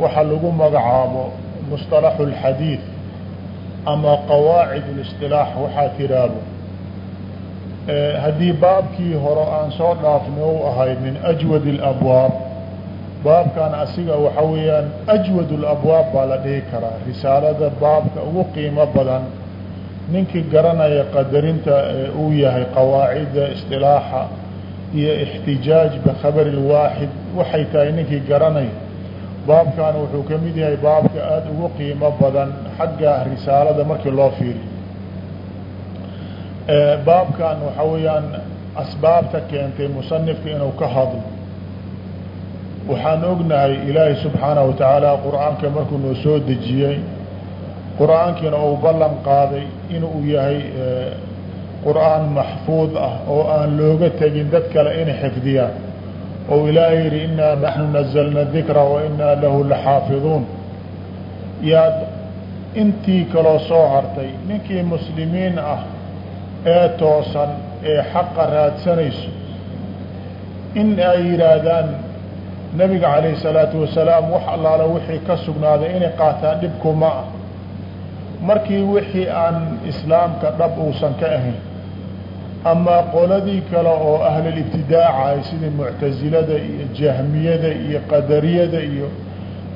waxa lagu magacaabo musطalaxu اlxadiid ama qawaacid اlisطilaax waxaa tiraahdo haddii baabkii hore aan soo dhaafnay u ahay min ajwad اlabwaab baabkan asiga waxa weeyaan ajwad اlabwaab baa la dhihi karaa risaalada baabka ugu qiimo badan ninkii garanaya qadarinta uu yahay qawaacidda isilaaxa iyo اxtijaaj bkhabari waaxid waxay tahay ninkii garanay. Baabkan wuxuu ka mid yahay baabka aada ugu qiimo badan xagga risaalada markii loo fiiri. Baabkan waxaa weeyaan asbaabta keentay musanifka inuu ka hadlo. Waxaan ognahay ilaahay subxaanaه wa tacaala qur'aanka markuu noo soo dejiyey qur'aankiina uu ballan qaaday in yahay qur'aan maxfuud ah oo aan looga tegin dad kale inay xifdiyaan. Ou ilaahay yidhi inaa naxnu nazalna dikra wa inaa lahu laxaafiduun. Yaad intii kaloo soo hartay ninkii muslimiin ah ee toosan ee xaqa raadsanayso in ay yidhaahdaan nabiga calayh salaatu wasalaam wax allaala wixii ka sugnaaday inay qaataan dhibkuma ah markii wixii aan islaamka dhab uusan ka ahayn ama qoladii kale oo ahlulibtidaacahay sidii muctasilada iyo jahmiyada iyo qadariyada iyo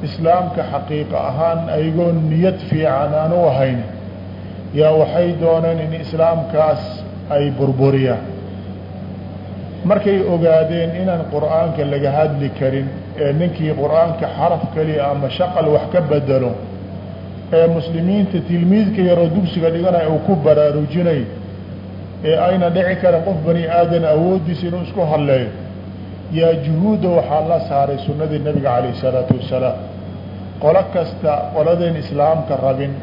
islaamka xaqiiqa ahaan ayagoo niyad fiican u ahayn yaa waxay dooneen in islaamkaas ay burburiyaan. Markay ogaadeen inaan qur'aanka laga hadli karin ee ninkii qur'aanka xaraf keliya ama shaqal wax ka bedelo ee muslimiinta tilmiidka yaroo dugsiga dhiganaya uu ku baraarujinay ee ayna dhici karin qof bani aadan awooddiisa inuu isku hadleeyo yaa juhuudda waxaa la saaray sunnadii nebiga calayh isalaatu wasalaam. Qolo kasta qoladeen islaamka rabin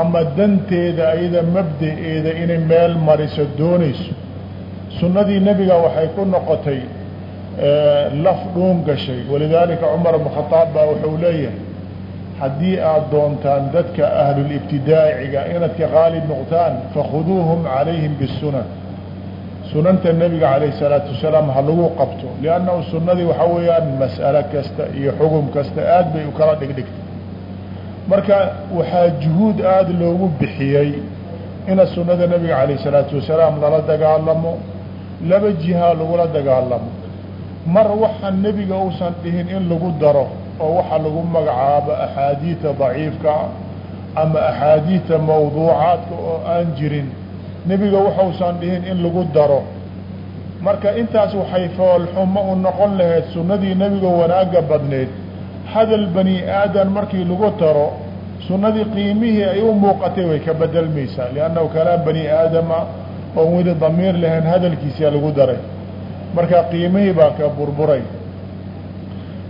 ama danteeda ayada mabda-eeda inay meel mariso doonayso. Sunnadii nebiga waxay ku noqotay laf dhuun gashay. Walidaalika cumar bnu khadaab baa wuxuu leeyahay haddii aada doontaan dadka ahlulibtidaaciga inaad ka qaalib noqtaan fakhuduuhum calayhim bisunan sunanta nebiga calayh salaatu wasalaam ha lagu qabto liannahu sunnadii waxaa weeyaan mas'alo kasta iyo xugum kasta aad bay u kala dhigdhigtay. Marka waxaa juhuud aada loogu bixiyey ina sunnada nebiga calayh salaatu wasalaam lala dagaalamo laba jihaa lagula dagaalamo. Mar waxa nebiga uusan dhihin in lagu daro oo waxaa lagu magacaabo axaadiida daciifka ama axaadiida mawduucaadka oo aan jirin. Nebiga waxausan dhihin in lagu daro. Marka intaas waxay foolxumo u noqon lahayd sunnadii nebiga wanaaga badneed hadal bani aadan markii lagu taro sunnadii qiimihii ay u muuqatay way ka bedelmaysaa liannahu kalaam bani aadama oon weli damiir lahayn hadalkiisia lagu daray. Marka qiimihii baa ka burburay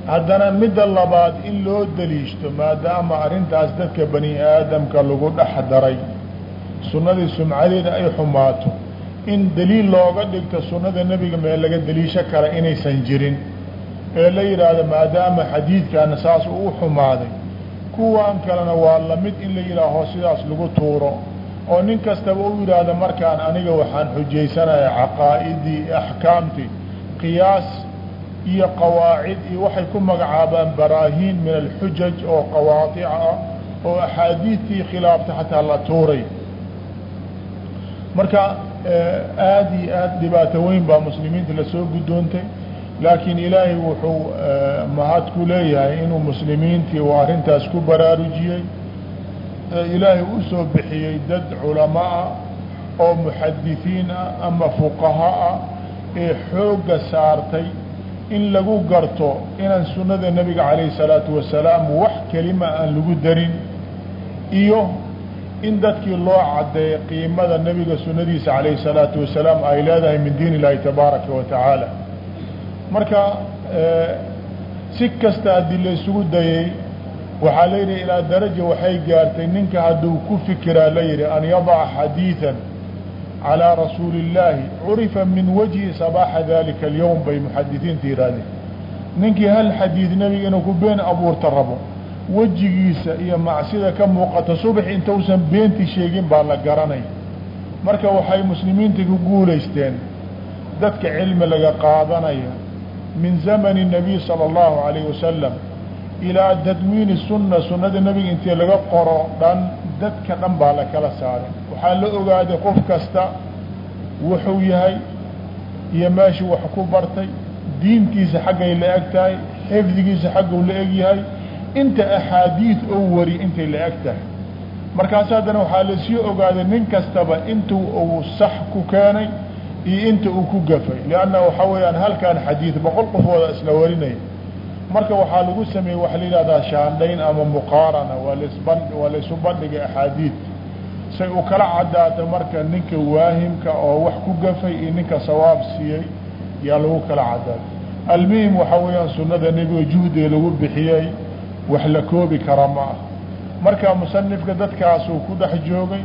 haddana midda labaad in loo daliishto maadaama arrintaas dadka bani aadamka lagu dhex daray sunnadii sumcadeeda ay xumaato in daliil looga dhigto sunnada nebiga mee laga daliisho kara inaysan jirin. Ee la yidhaahdo maadaama xadiidkaana saas uu u xumaaday kuwan kalena waa la mid in la yidhaaho sidaas lagu tuuro. Oo nin kastaba u yidhaahdo markaan aniga waxaan xujaysanaya caqaa'idii axkaamtii qiyaas iyo qawaacid iyo waxay ku magacaabaan baraahiin min alxujaj oo qawaadica ah oo axaadiidtii khilaafta xataa la tuuray. Marka aada iyo aada dhibaato weyn baa muslimiinta la soo guddoontay laakiin ilaahay wuxuu mahad ku leeyahay inuu muslimiintii uu arrintaas ku baraarujiyey. Ilaahay u soo bixiyey dad culamaa oo muxadisiin ah ama fuqaha ah ee xoogga saartay in lagu garto inaan sunnada nebiga calayhi salaatu wasalaam wax kelima aan lagu darin iyo in dadkii loo caddeeyo qiimada nebiga sunnadiisa calayhi salaatu wasalaam ay leedahay min diin illaahi tabaaraka wa tacaala. Marka si kasta haddii la isugu dayay waxaa la yidhi ilaa daraja waxay gaartay ninka hadduu ku fikiraa la yidhi an yadaca xadiidan calىa rasuuli اllaahi curifa min wajhi sabaaxa dalika alyowm bay muxadisiinta yidhaahdeen ninkii hal xadiid nebiga inuu ku been abuurta rabo wejigiisa iyo macsida ka muuqata subax intausan beenti sheegin baa la garanay marka waxay muslimiinta ku guulaysteen dadka cilmi laga qaadanaya min zamani الnabiy salى اllahu alayh wasalam ilaa tadwiini sunna sunnada nebiga intii laga qoro dhan dadka dhan baa la kala saaray. Waxaa la ogaaday qof kasta wuxuu yahay iyo meeshuu wax ku bartay diintiisa xaggay la eg tahay xifdigiisa xagguu la eg yahay inta axaadiid oo wari intay la eg tahay. Markaas haddana waxaa la sii ogaaday nin kastaba intuu uu sax ku keenay iyo inta uu ku gafay. Lianna waxaa weeyaan halkan xadiid boqol qofooda isla warinaya marka waxaa lagu sameeyey waxaa la yidhahdaa shaandhayn ama muqaarana waa lasban waa laysu bandhigay axaadiid. Say u kala cadaato marka ninka waahimka oo wax ku gafay iyo ninka sawaab siiyey yaa lagu kala cadaaday almuhim waxaa weeyaan sunnada nebiga juhdiga lagu bixiyey wax la koobi kara ma ah marka musanifka dadkaasuu ku dhex joogay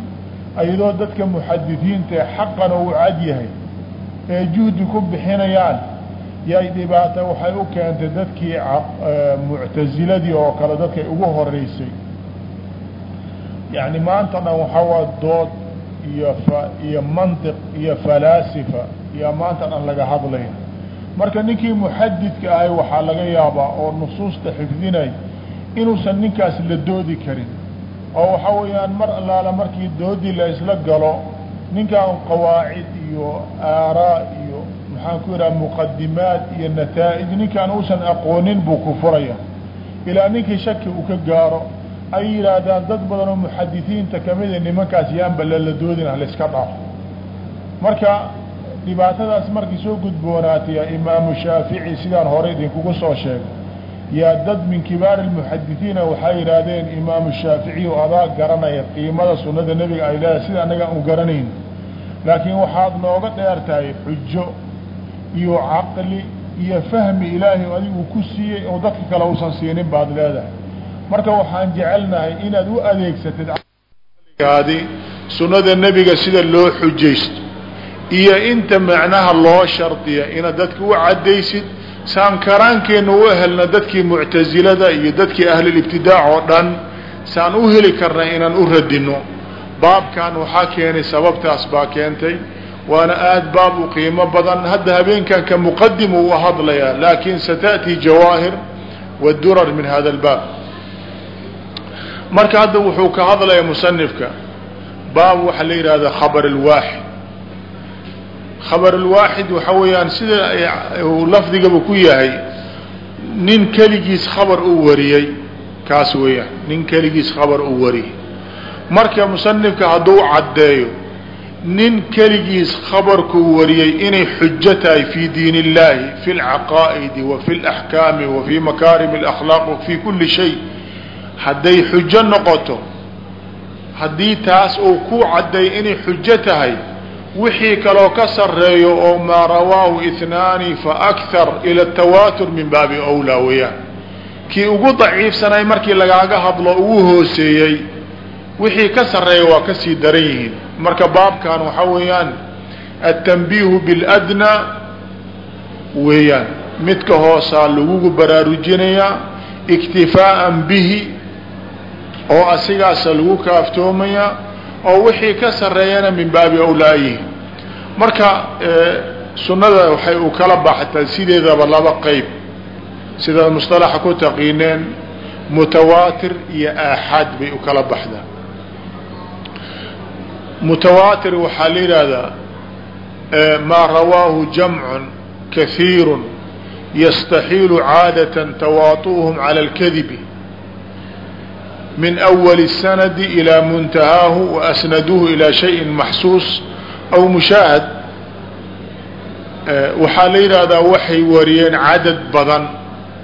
iyadoo dadka muxadisiinta ee xaqana uu cad yahay ee juhdi ku bixinayaan yay dhibaata waxay u keentay dadkii muctasiladii oo kale dadkay ugu horeysay yani maanta dhan waxaa waa dood iyo iyo mantiq iyo falaasifa iyo maanta dhan laga hadlaya marka ninkii muxadidka ahay waxaa laga yaabaa oo nusuusta xifdinay inuusan ninkaas la doodi karin. Oo waxaa weeyaan mar allaala markii doodii la galo ninkaan qawaacid iyo aaraa iyo maxaan ku yidhaha muqadimaad iyo nataa'ij ninkaan uusan aqoonin buu ku furaya. Ilaa ninkii shaki uu ka gaaro ay yidhaahdaan dad badan oo muxadisiinta kamida nimankaas yaanba lala doodin ah layska dhaafo marka dhibaatadaas markii soo gudboonaataya imaamu shaafici sidaan hore idinkugu soo sheegay yaa dad min kibaari lmuxadisiina waxay yidhaahdeen imaamu shaafici oo adaa garanaya qiimada sunnada nebiga ay leedahay sida annaga u garanayn. Laakiin waxaad nooga dheer tahay xujo iyo caqli iyo fahmi ilaahay adigu ku siiyey oo dadka kale uusan siinin baad leedahay. Marka waxaan jecelnahay inaad u adeegsatid sunnada nebiga sida loo xujaysto iyo inta macnaha loo shardiya inaad dadka u caddaysid saan karaankeenna u helna dadkii muctasilada iyo dadkii ahlulibtidaac oo dhan saan u heli karna inaan u radino baabkan waxaa keenay sababtaas baa keentay waana aad baab u qiimo badan. Hadda habeenkan ka muqadim uu hadlayaa laakin sata'ti jawaahir wadurar min hada albaab. Marka hadda wuxuu ka hadlaya musanifka baab waxaa la yidhahda khabar alwaaxid. Khabar alwaaxid waxa weeyaan sida uu lafdigaba ku yahay nin keligiis khabar uu wariyey kaas weeyaan nin keligiis khabar uu wariyey. Marka musanifka hadduu caddeeyo nin keligiis khabarkuu wariyey inay xujo tahay fi diin illahi fi lcaqaa'idi wa fi laxkaami wa fi makaarim alakhlaaq wa fi kuli shay. Hadday xujo noqoto haddii taas uu ku cadday inay xujo tahay wixii kaloo ka sareeyo oo maa rawaahu ihnaani fa akthar ila tawaatur min baabi awlaa weeyaan. Kii ugu daciifsanay markii lagaaga hadlo ugu hooseeyey wixii ka sareeya waa ka sii daran yihiin marka baabkan waxaa weeyaan aلtanbiihu biاladnaa weeyaan midka hoosaa lagugu baraarujinayaa iktifaaan bihi oo asigaasa lagu kaaftoomayaa oo wixii ka sareeyana min baabi awlaayihi marka sunnada waxay u kala baxtaa sideedaba laba qeyb sida musطalaxa ku taqiineen mutawaatir iyo aaxaad bay u kala baxdaa mutawaatir waxaa la yidhaahdaa maa rawaahu jamcun kahiirun yastaxiilu caadatan tawaatu'uhum cala alkadibi min awali sanadi ilaa muntahaahu wa asnaduuhu ilaa shayin maxsuus aw mushaahad waxaa la yidhaahdaa waxay wariyeen cadad badan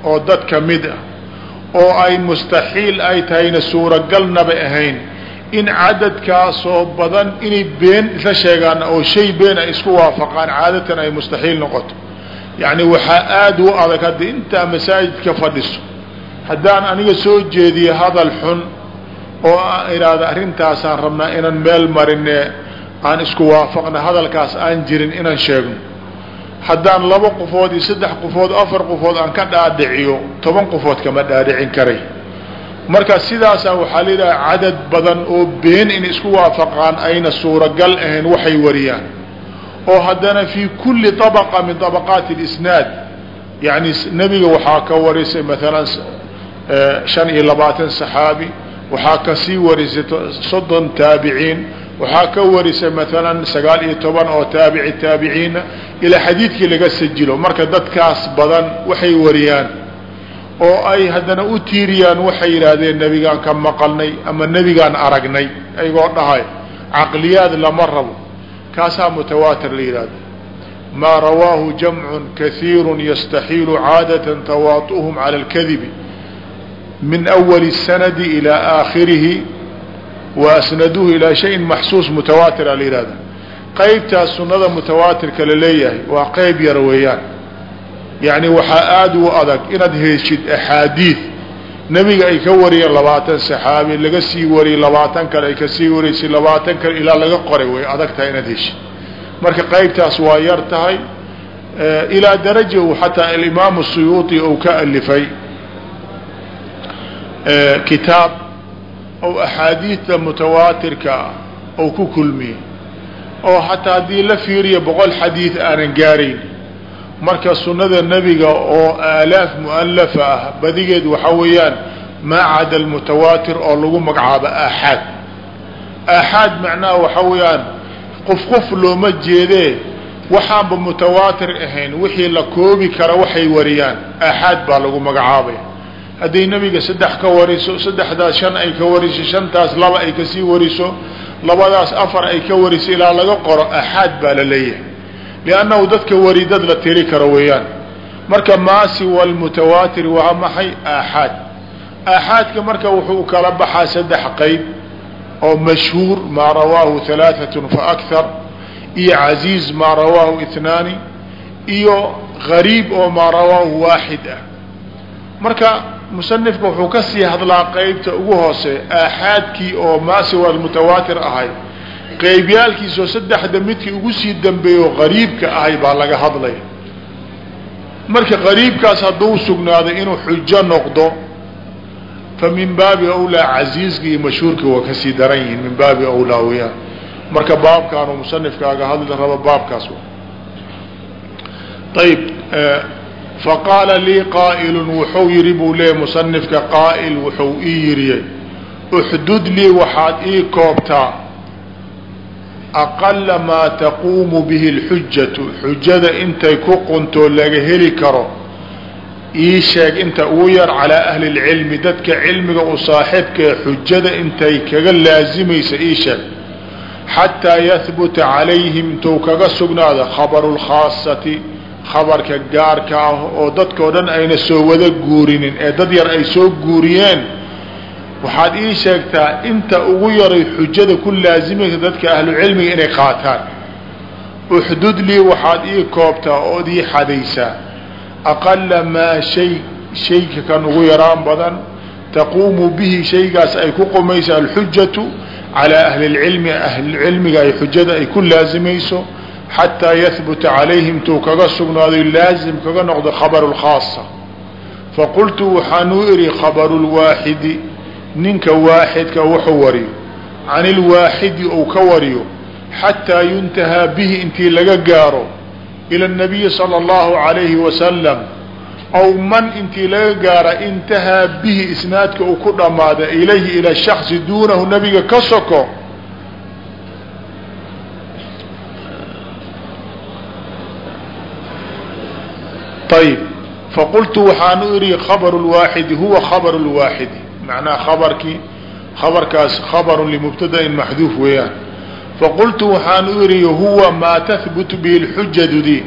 oo dad ka mid ah oo ay mustaxiil ay tahayna suuragalnaba ahayn in cadadkaasoo badan inay been isla sheegaan oo shay been ay isku waafaqaan caadatan ay mustaxiil noqoto. Yacni waxaa aada u adag hadda intaa masaajidka fadhiso. Haddaan aniga soo jeediyo hadal xun oo aan idhaahda arrintaasaan rabnaa inaan meel marine aan isku waafaqna hadalkaas aan jirin inaan sheegno. Haddaan laba qofood iyo saddex qofood afar qofood aan ka dhaadhiciyo toban qofood kama dhaadhicin karay marka sidaasaa ah waxaa leedahay cadad badan oo been in isku waafaqaan ayna suuragal ahayn waxay wariyaan. Oo haddana fii kulli abaqa min abaqaati اlisnaad yani nebiga waxaa ka warisay maalan eh, shan iyo labaatan saxaabi waxaa ka sii warisay soddon taabiciin waxaa ka warisay maalan sagaal iyo toban oo taabici taabiciina ilaa xadiidkii laga sajilo marka dadkaas badan waxay wariyaan oo ay haddana u tiiriyaan waxay yidhaahdeen nebigaan ka maqalnay ama nebigaan aragnay. Ayagoo dhahay caqliyaad lama rabo. Kaasaa mutawaatir la yidhahdo maa rawaahu jamcun kaiiru yastaxiilu caadatan tawaatuhum cala alkadibi min awali الsanadi ilaa aakhirihi wa asnaduhu ilaa shayin maxsuus. Mutawaatira la yihahda qaybtaas sunada mutawaatirka la leeyahay waa qeyb yar weeyaan yacni waxaa aada u adag inaad heshid axaadiid nebiga ay ka wariyeen labaatan saxaabi laga sii wariyey labaatan kale ay ka sii wareysay labaatan kale ilaa laga qoray way adag tahay inaad heshid. Marka qeybtaas waa yar tahay ilaa daraja uu xataa alimaamu suyuuطi uu ka alifay. Kitaab ou axaadiidta mutawaatirka ou ku kulmiyey. Oo xataa haddii la fiiriyo boqol xadiid aanan gaarayn marka sunnada nebiga oo aalaaf mu'alafa ah badigeed waxaa weeyaan maa cada almutawaatir oo lagu magacaabo aaxaad. Aaxaad macnaha waxaa weeyaan qof qof looma jeedee waxaanba mutawaatir ahayn wixii la koobi kara waxay wariyaan aaxaad baa lagu magacaabaya. Hadday nebiga saddex ka wariso saddexdaas shan ay ka wariso shantaas laba ay ka sii wariso labadaas afar ay ka wariso ilaa laga qoro aaxaad baa la leeyahay liannahu dadka wari dad la tiri karo weeyaan marka maasi walmutawaatir waa maxay aaxaad aaxaadka marka wuxuu kala baxaa saddex qeyb oo mashhuur maa rawaahu halaaثatun faakthar iyo casiiz maa rawaahu itnaani iyo gariib oo maa rawaahu waaxid ah marka musanifka wuxuu ka sii hadlaa qeybta ugu hoose aaxaadkii oo maasi walmutawaatir ahay qeybyaalkiisoo saddexda midkii ugu sii dambeeyo qariibka ahay baa laga hadlaya. Marka qariibkaas hadduu sugnaaday inuu xujo noqdo fa min baabi awlaa casiiska iyo mashhuurka waa ka sii daran yihiin min baabi awlaa weyaan marka baabkaan musanifkaaga hadli rabo baabkaas ayb faqaala lii qaa'ilun wuxuu yihi buu leeyahy musanifka qaa'il wuxuu ii yiriyey uxdud lii waxaad ii koobtaa aqala maa taquumu bihi اlxujatu xujada intay ku quntoo laga heli karo ii sheeg inta ugu yar calaa ahli اlcilmi dadka cilmiga u saaxiibkae xujada intay kaga laasimaysa ii sheeg. Xataa yahbuta calayhim intuu kaga sugnaado khabaru lkhaasati khabarka gaarka ah oo dadkao dhan ayna soo wada guurinin ee dad yar ay soo guuriyeen waxaad ii sheegtaa inta ugu yaray xujada ku laazimaysa dadka ahlucilmiga inay qaataan. Uxdud lii waxaad ii koobtaa ood ii xadaysaa. Aqala maa shay shayka kan ugu yaraan badan taquumu bihi shaygaas ay ku qumayso alxujatu calaa ahli lcilmi ahlilcilmiga ay xujada ay ku laazimayso xataa yahbuta calayhim tuu kaga sugnaaday laazim kaga noqdo khabaru lkhaasa faqultu waxaanuu idhi khabaru lwaaxidi ninka waaxidka wuxuu wariyo can ilwaaxidi uu ka wariyo xataa yuntahaa bihi intii laga gaaro ila اnabiyi salى اllahu عalayhi wasalam aw man intii laga gaara intahaa bihi isnaadka uu ku dhammaada ilayhi ila shaksi duunahu nabiga ka soko ayb faqultu waxaan u idhi khabaru lwaaxidi huwa khabaru lwaaxidi macnaha khabarkii khabarkaas khabarun limubtadain maxduuf weeyaan. Faqultu waxaan u idhi huwa maa tahbutu bihi lxujadudi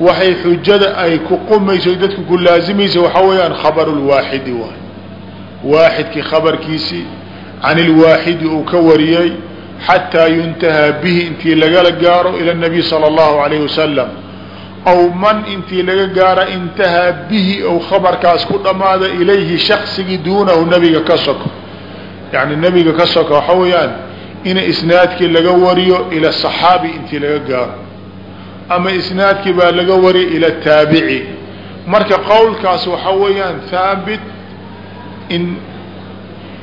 waxay xujada ay ku qumayso dadka ku laazimaysa waxaa weeyaan khabaru waay waaxidkii khabarkiisii can ilwaaxidi uu ka wariyey xataa yuntahaa bihi intii lagala gaaro ila nabiy sala allahu alayhi wasalam aw man intii laga gaara intahaa bihi ou khabarkaas ku dhammaada ilayhi shaksigii duunahu nabiga ka soko yani nabiga ka soka waxa weeyaan in isnaadkii laga wariyo ila saxaabi intii laga gaaro ama isnaadkii baa laga wariya ila taabici marka qowlkaas waxa weeyaan haabit in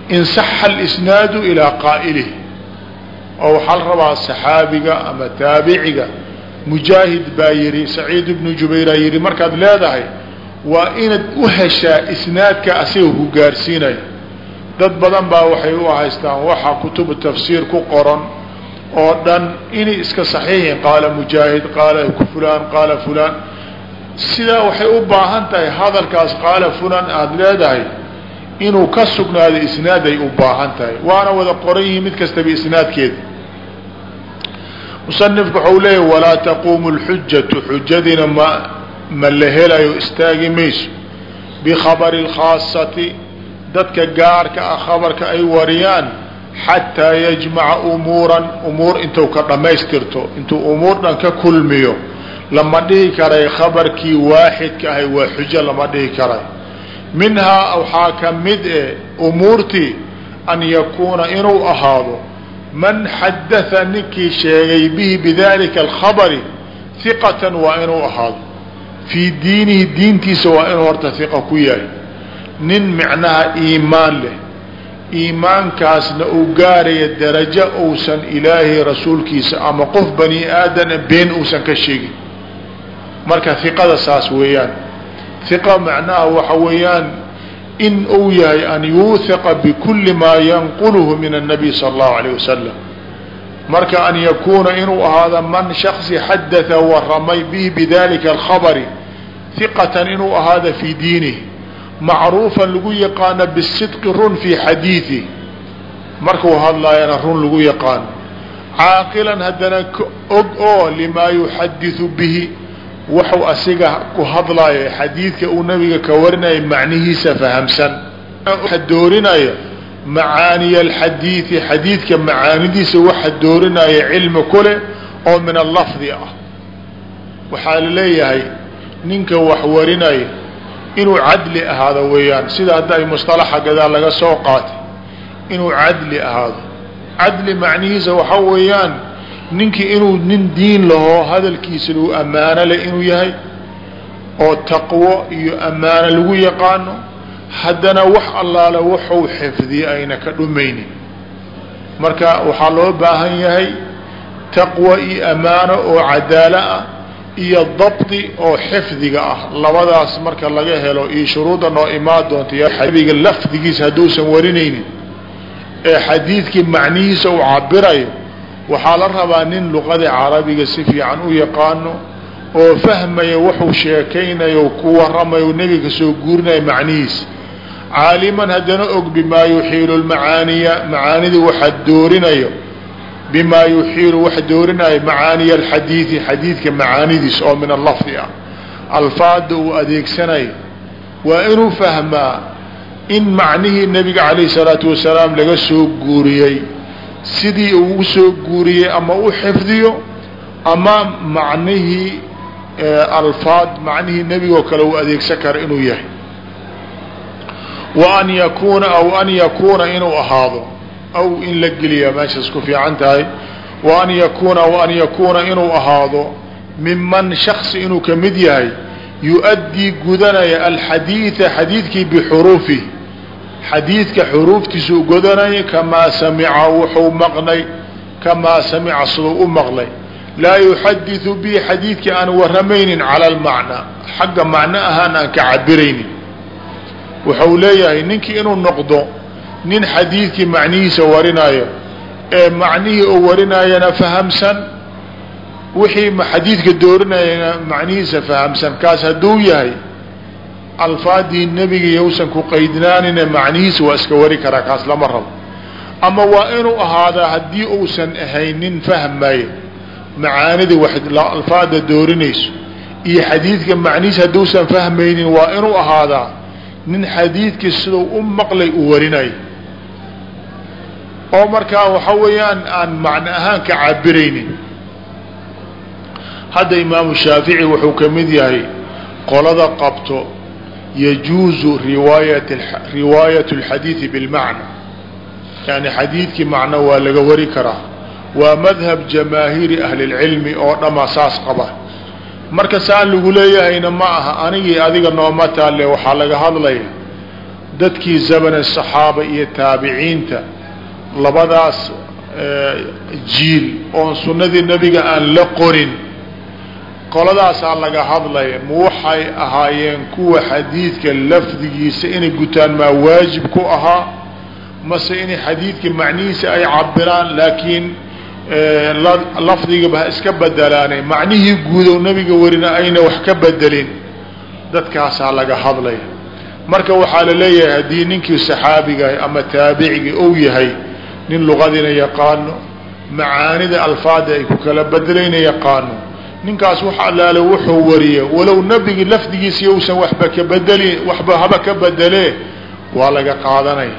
in saxa alisnaadu ilaa qaa'ilihi oo waxaa la rabaa saxaabiga ama taabiciga mujaahid baa yihi saciid ibnu jubayraa yihi markaad leedahay waa inaad u heshaa isnaadka asiga ku gaarsiinaya dad badan baa waxay u haystaan waxa kutubu tafsiir ku qoran oo dhan inay iska saxiixin qaala mujaahid qaala fulaan qaala fulaan. Sidaa waxay u baahan tahay hadalkaas qaala fulan aada leedahay inuu ka sugnaado isnaaday u baahan tahay. Waana wada qoran yihiin mid kastaba isnaadkeeda musanifku waxau leeyahy walaa taquumu lxujatu xujadiina ma ma la helayo istaagi mayso. Bikhabari lkhaasati dadka gaarka ah khabarka ay wariyaan xataa yajmaca umuuran. Umuur intuu ka dhammaystirto intuu umuur dhan ka kulmiyo lama dhihi karay khabarkii waaxidka ahay waa xujo lama dhihi karay. Minhaa waxaa ka mid eh umuurtii an yakuuna inuu ahaado man xadatha ninkii sheegay bihi bidalika alkhabari hiqatan waa inuu ahaado. Fii diinihi diintiisa waa inuu horta hiqa ku yahay. Nin micnaha iimaan leh. Iimaankaasna uu gaaraya darajo uusan ilaahay rasuulkiisa ama qof bani aadana been uusan ka sheegin. Marka hiqada saas weeyaan. Hiqa macnaha waxa weeyaan in uu yahay an yuuhiqa bikuli maa yanquluhu min الnabiy sala اllahu alayh wasalam marka an yakuuna inuu ahaado man shaksi xadatha waramay bihi bidalika alkhabari hiqatan inuu ahaada fii diinihi macruufan lagu yaqaano bisidqi run fii xadiiثi markuu hadlaayana run lagu yaqaano caaqilan haddana og oo limaa yuxadiثu bihi wuxuu asiga ku hadlaayo xadiidka uu nabiga ka warinaya macnihiisa fahamsan. Doorinaya macaaniya alxadiidi. Xadiidka macaanidiisa waxa doorinaya cilmi kule oo min allafdi ah. Waxaa la leeyahay ninka wax warinaya inuu cadli ahaado weeyaan. Sida hadda ay musطalaxa gadaal laga soo qaatay inuu cadli ahaado. Cadli macnihiisa waxa weeyaan ninkii inuu nin diin lahoo hadalkiisa lagu ammaano leh inuu yahay oo taqwo iyo ammaano lagu yaqaano haddana wax allaale wuxuu xifdiya ayna ka dhumaynin. Marka waxaa loo baahan yahay taqwo iyo ammaano oo cadaalo ah iyo dabdi oo xifdiga ah. Labadaas marka laga helo iyo shuruudda noo imaan doonta xabiga lafdigiisa hadduusan warinaynin ee xadiidkii macnihiisa uu cabirayo waxaa la rabaa nin luqada carabiga si fiican u yaqaano oo fahmaya wuxuu sheekaynayo ku waramayo nebiga soo guurinayo macnihiisa. Caaliman haddana og bimaa yuxiilu lmacaaniya macaanida waxa doorinayo. Bimaa yuxiilu wax doorinaya macaaniya alxadiidi xadiidka macaanidiis oo min allafdi ah. Alfaada uu adeegsanayo waa inuu fahmaa in macnihii nabiga calayh salaatu wasalaam laga soo guuriyey sidii uu u soo guuriyey ama u xifdiyo ama macnihii alfaad macnihii nebigoo kale uu adeegsan kara inuu yahay. Wa an yakuuna aw an yakuuna inuu ahaado aw in la geliya meeshaas ku fiican tahay. Wa an yakuuna aw an yakuuna inuu ahaado miman shaksi inuu ka mid yahay yu-addii gudanaya alxadiida xadiidkii bixuruufih xadiidka xuruuftiisuu godanaya kamaa samica wuxuu maqnay kamaa samica siduu u maqlay. Laa yuxadiثu bihi xadiidkii aan waramaynin cala almacnaa xagga macno ahaan aan ka cabiraynin wuxuu leeyahay ninkii inuu noqdo nin xadiidkii macnihiisa warinayo ee macnihii oo warinayana fahamsan wixii xadiidka doorinayana macnihiisa fahamsan kaas hadduu yahay alfaadii nebiga yowsan ku qaydnaanine macnihiisa waa iska wari karaa kaas lama rabo. Ama waa inuu ahaadaa haddii uusan ahayn nin fahmayo macaanida alfaada doorinayso iyo xadiidka macnihiisa hadduusan fahmaynin waa inuu ahaadaa nin xadiidkii siduu u maqlay uu warinayo. Oo markaa waxa weeyaan aan macno ahaan ka cabiraynin hadda imaamu shaafici wuxuu ka mid yahay qolada qabto yajuuzu riwaayat اlxadiidi bilmacna yani xadiidkii macno waa laga wari karaa waa madhab jamaahiiri ahli اlcilmi oo dhama saas qaba marka saan lagu leeyahayna ma aha anigii adiga nooma taalle waxaa laga hadlaya dadkii zamana saxaaba iyo taabiciinta labadaas jiil oon sunnadii nebiga aan la qorin qoladaasaa laga hadlaya ma waxay ahaayeen kuwa xadiidka lafdigiisa inay gutaan maa waajib ku ahaa mase inay xadiidka macnihiisa ay cabiraan laakiin lafdigaba ha iska bedelaane macnihii guudow nabiga warina ayna wax ka bedelin. Dadkaasaa laga hadlaya marka waxaa la leeyahay haddii ninkii saxaabiga ama taabicigii ou yahay nin luqadina yaqaano macaanida alfaada ay ku kala bedelayna yaqaano ninkaas wax allaale wuxuu wariye walow nabigi lafdigiisa waba ka bedeli waxba haba ka bedelee waa laga qaadanaya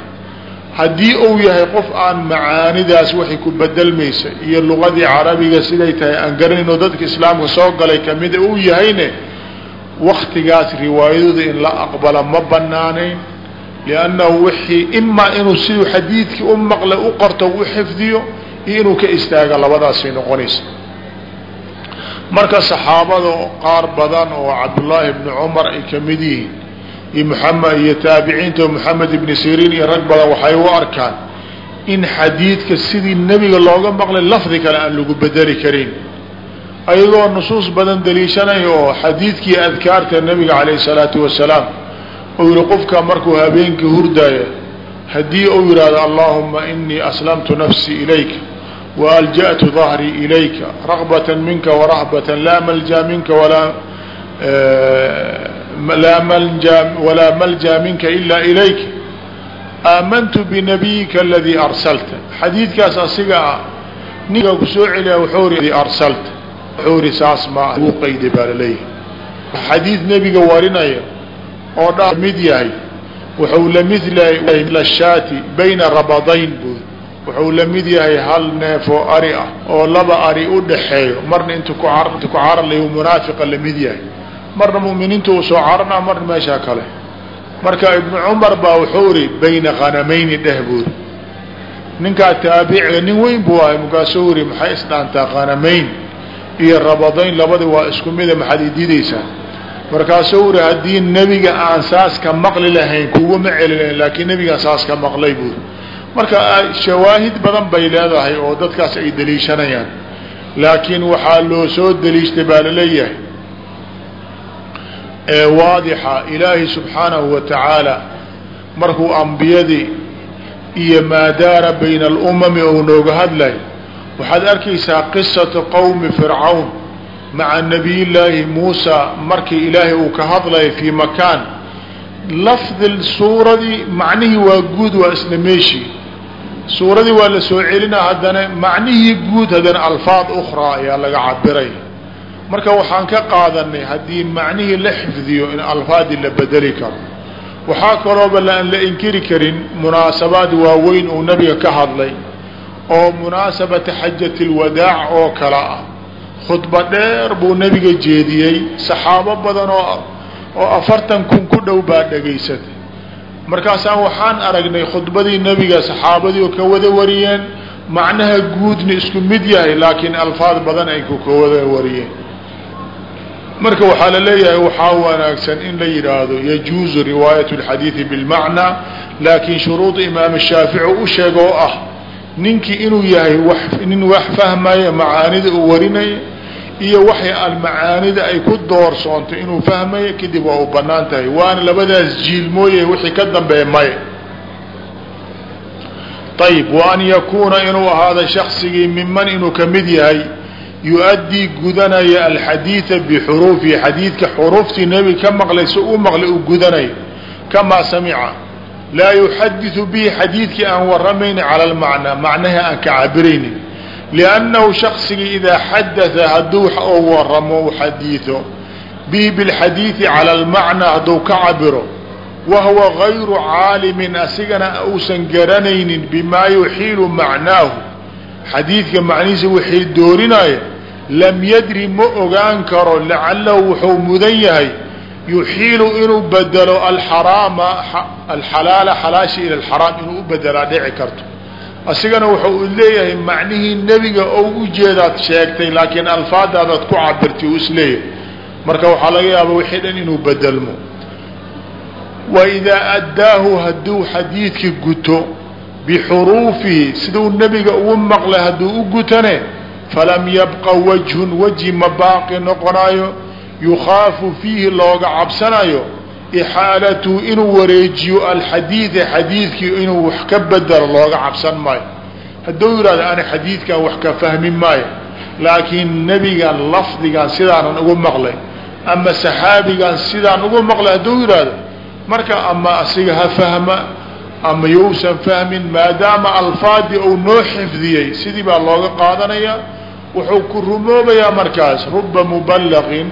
haddii uu yahay qof aan macaanidaas waxay ku bedelmaysa iyo luqadii carabiga siday tahay aan garanayno dadka islaamka soo galay kamida uu yahayne waktigaas riwaayadooda in la aqbala ma banaanayn liannahu wixii imaa inuu siduu xadiidkii u maqla u qorto u xifdiyo iyo inuu ka istaaga labadaasay noqonaysa marka saxaabada qaar badan oo cabdullaahi bni cumar ay ka mid yihiin iyo taabiciinta moxamed ibni siriin iyo rag badan waxay u arkaan in xadiidka sidii nebiga looga maqlay lafdi kale aan lagu bedeli karin. Ayagoo nusuus badan daliishanaya oo xadiidkii adkaarta nebiga calayhi salaatu wasalaam uu yihi qofka markuu habeenkii hurdaya haddii uu yidhaahdo allahuma inii aslamtu nafsii ilayka waalja'tu dahrii ilayka ragbata minka warahbata laa malja minka walaa malja minka ila ilayk aamantu binabiyika aladii arsalta xadiidkaas asiga ah ninka ku soo celiya wuxuu ri arsalta wuxuu ri saas ma uu qayday baa la leeyahay xadiid nebiga warinaya oo dha mid yahay wuxuu la shaati bayna rabadayn buu wuxuu la mid yahay hal neef oo ari ah oo laba ari u dhaxeeyo. Marna intu ku cararlayo munaafiqa la mid yahay. Marna muminiinta uu soo carana marna meeshaa kale. Marka ibnu cumar baa wuxuu ri bayna khanamayni dheh buuri ninkaa taabiciga nin weyn buu ahay markaasuu ri maxay isdhaantaa khanamayn iyo rabadayn labadi waa isku mida maxaad idiidaysaa markaasuu ri haddii nebiga aan saas ka maqli lahayn kuguma celinayn laakiin nebigaan saas ka maqlay buuri marka shawaahid badan bay leedahay oo dadkaas ay daliishanayaan laakiin waxaa loo soo daliishtay baa la leeyahay ee waadixa ilaahi subxaanahu wa tacaala markuu ambiyadii iyo maadaara bayna alumami ou nooga hadlay waxaad arkaysaa qisata qowmi fircawn maca nabiy llaahi muusa markii ilaahay uu ka hadlaya fii makaan lafdi suuradii macnihii waa guud waa isla meeshii suuradii waa la soo celinaa haddana macnihii guud haddana alfaad ukhraa ayaa laga cabiray marka waxaan ka qaadanay haddii macnihii la xifdiyo in alfaadii la bedeli karo. Waxaa kalooba laan la inkiri karin munaasabaad waaweyn uu nabiga ka hadlay oo munaasabata xajati lwadaac oo kale ah. Khudba dheer buu nabiga jeediyey saxaabo badan oo oo afartan kun ku dhow baa dhegaysatay. Markaasaan waxaan aragnay khudbadii nebiga saxaabadii oo ka wada wariyeen. Macnaha guudna isku mid yahay laakiin alfaad badan ay ku ka wada wariyeen. Marka waxaa la leeyahay waxaa wanaagsan in la yidhaahdo yajuuzu riwaayat اlxadiidi bilmacnaa laakiin shuruud imaam shaafici u sheega oo ah ninkii inuu yahay nin wax fahmaya macaanida uu warinaya iyo waxay almacaanida ay ku doorsoontay inuu fahmaya kadib waa u bannaan tahay. Waana labadaas jiil mooye wixii ka dambeeya maya ayib wa an yakuuna inuu ahaado shaksigii miman inuu ka mid yahay yu-addii gudanaya alxadiida bixuruufihi xadiidka xuruuftii nebiga ka maqlay u maqlay uu gudanayo kamaa samica laa yuxadiثu bihi xadiidkii aan waramayni cala lmacnaa macnaha aan ka cabiraynin liannahu shaksigii idaa xadaa hadduu u waramo u xadiido bihi bilxadiidi cala lmacnaa hadduu ka cabiro wahuwa gayru caalimin asigana uusan garanaynin bimaa yuxiilu macnaahu xadiidka macnihiisa wixii doorinaya lam yadri ma ogaan karo lacalahu wuxuu mudan yahay yuxiilu inuu bedelo alxaraama alxalaala xalaashi ila alxaraam inuu u bedelaa dhici karto asigana wuxuu leeyahay macnihii nebiga ou ujeedaad sheegtay laakiin alfaadaadaad ku cabirtay u is leeyahay marka waxaa laga yaaba wixii dhan inuu bedelmo wa idaa addaahu hadduu xadiidka guto bixuruufihi siduu nebiga ugu maqlay hadduu u gutane falam yabqa wajhun weji ma baaqi noqonayo yukhaafu fiihi looga cabsanayo ixaalatu inuu wareejiyo alxadiida xadiidkii inuu wax ka bedelo looga cabsan maayo hadduu yidhahdo ana xadiidkan wax ka fahmi maayo laakiin nebigan lafdigan sidaanan ugu maqlay ama saxaabigan sidaan ugu maqlay hadduu yidhaahdo marka ama asiga ha fahma ama yousan fahmin maadaama alfaadii uu noo xifdiyey sidii baa looga qaadanayaa wuxuu ku rumoobayaa markaas ruba mubalaqin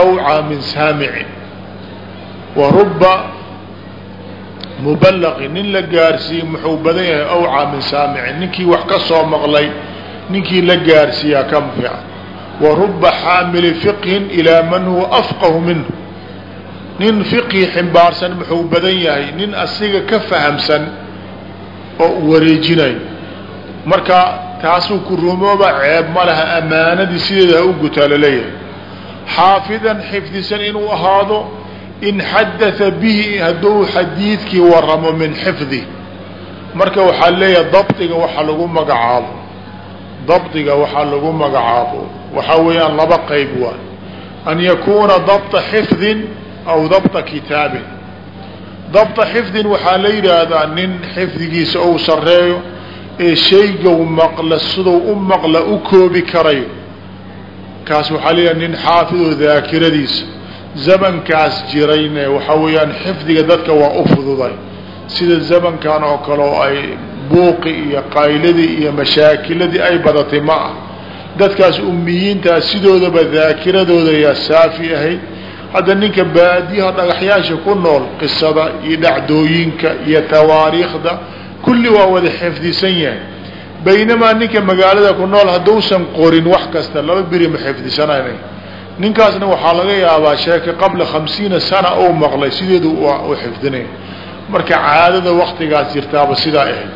awcaa min saamicin wa ruba mubalaqin nin la gaarsiiyey muxuu badan yahay awcaa min saamicin ninkii wax ka soo maqlay ninkii la gaarsiiyaa ka fiican. Wa ruba xaamili fiqhin ilaa man huwa afqahu minhu. Nin fiqhi ximbaarsan muxuu badan yahay nin asiga ka fahamsan oo wareejinayo. Marka taasuu ku rumooba ceeb ma laha ammaanadii sideeda ha u gutaa la leeyahay xaafidan xifdisan inuu ahaado in xadaa bihi hadduu xadiidkii waramo min xifdi. Marka waxaa leeyahay dabdiga waxa lagu magacaabo. Dabdiga waxaa lagu magacaabo. Waxaa weeyaan laba qayb waay an yakuuna dabta xifdin aw dabta kitaabin. Dabta xifdin waxaa la yidhaahdaa nin xifdigiisa ou sareeyo ee shaygow maqla siduu u maqla u koobi karayo. Kaas waxaa leeyahay nin xaafidoo daakiradiisa zamankaas jirayne waxaa weeyaan xifdiga dadka waa u fududay. Sida zamankan oo kale ay buuqi iyo qayladii iyo mashaakiladii ay badatay ma ah dadkaas umiyiintaa sidoodaba daakiradooda yaa saafi ahayd. Hadda ninka baadiyaha dhagaxyaasha ku nool qisada iyo dhacdooyinka iyo tawaariikhda kulli waa wada xifdisan yahay. Baynamaa ninka magaalada ku nool hadduusan qorin wax kasta laba beri ma xifdisanana ninkaasna waxaa laga yaabaa sheeke qabla hamsiina sana ou maqlay sideedu u xifdinay marka caadada waktigaas jirtaaba sidaa ahayd.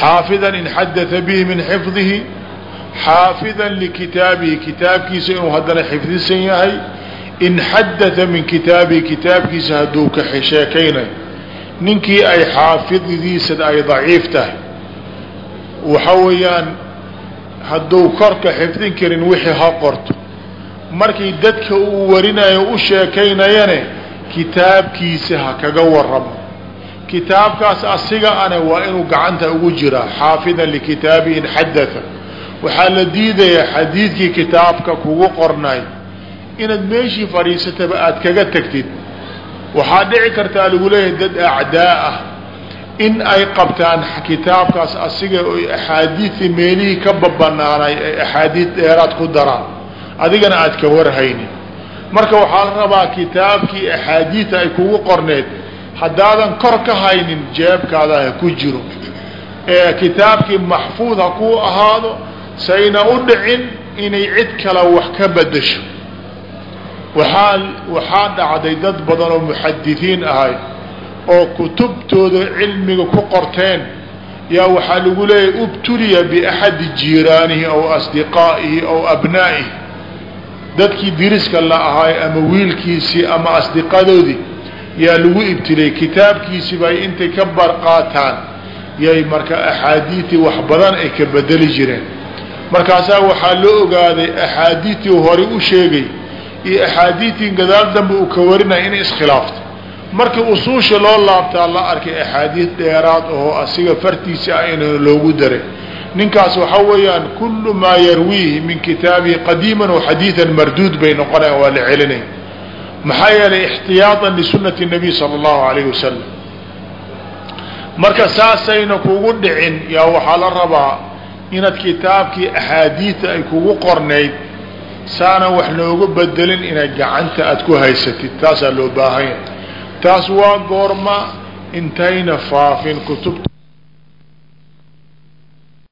Xaafidan in xadaa bihi min xifdihi xaafidan likitaabihi kitaabkiisa inuu haddana xifdisan yahay. In xadaa min kitaabihi kitaabkiisa hadduu ka sheekaynayo ninkii ay xaafididiisa ay daciif tahay. Waxa weeyaan hadduu korka xifdin karin wixii ha qorto markii dadka uu warinayo u sheekaynayane kitaabkiisa ha kaga waramo kitaabkaas asiga ane waa inuu gacanta ugu jiraa xaafidan likitaabi in xadaa waxaa la diidayaa xadiidkii kitaabka kugu qornay. Inaad meeshii fadhiisataba aad kaga tagtid. Waxaa dhici kartaa lagu leeyahay dad acdaa ah in ay qabtaan kitaabkaas asiga oy axaadiidii meelihii ka babanaanay ay axaadiid dheeraad ku daraan adigana aad ka warhaynin marka waxaa la rabaa kitaabkii axaadiida ay kugu qorneed haddaadan kor ka haynin jeebkaada ha ku jiro. Ee kitaabkii maxfuud ha kuu ahaado sayna u dhicin inay cid kale wax ka bedasho waaa waxaa dhacday dad badan oo muxadisiin ahay oo kutubtooda cilmiga ku qorteen. Yaa waxaa lagu leeyahy ubtuliya biaxadi jiiraanihi aw asdiqaa'ihi aw abnaa'ihi dadkii diriska la ahaay ama wiilkiisii ama asdiqadoodii yaa lagu ibtilay. Kitaabkiisii bay intay ka barqaataan. Yay marka axaadiitii wax badan ay ka bedeli jireen. Markaasaa waxaa loo ogaaday axaadiitii horey u sheegay iyo axaadiitii gadaal dambe uu ka warinaya inay iskhilaaftay markii usuusha loo laabtaa la arkay axaadiid dheeraad oo asiga fartiisi ah in loogu daray ninkaas waxaa weeyaan kulu maa yarwiihi min kitaabihi qadiima waxadiidan marduud bay noqonayan waa la celinay. Maxaa yeelay ixtiyaaan lisunati nabiy sala allahu alayhi wasalam marka saasayna kugu dhicin yaa waxaa la rabaa inaad kitaabkii axaadiida ay kugu qornayd saana wax nooga bedelin inaad gacanta aad ku haysatid taasaa loo baahanya taas waa goorma intayna faafin kutubta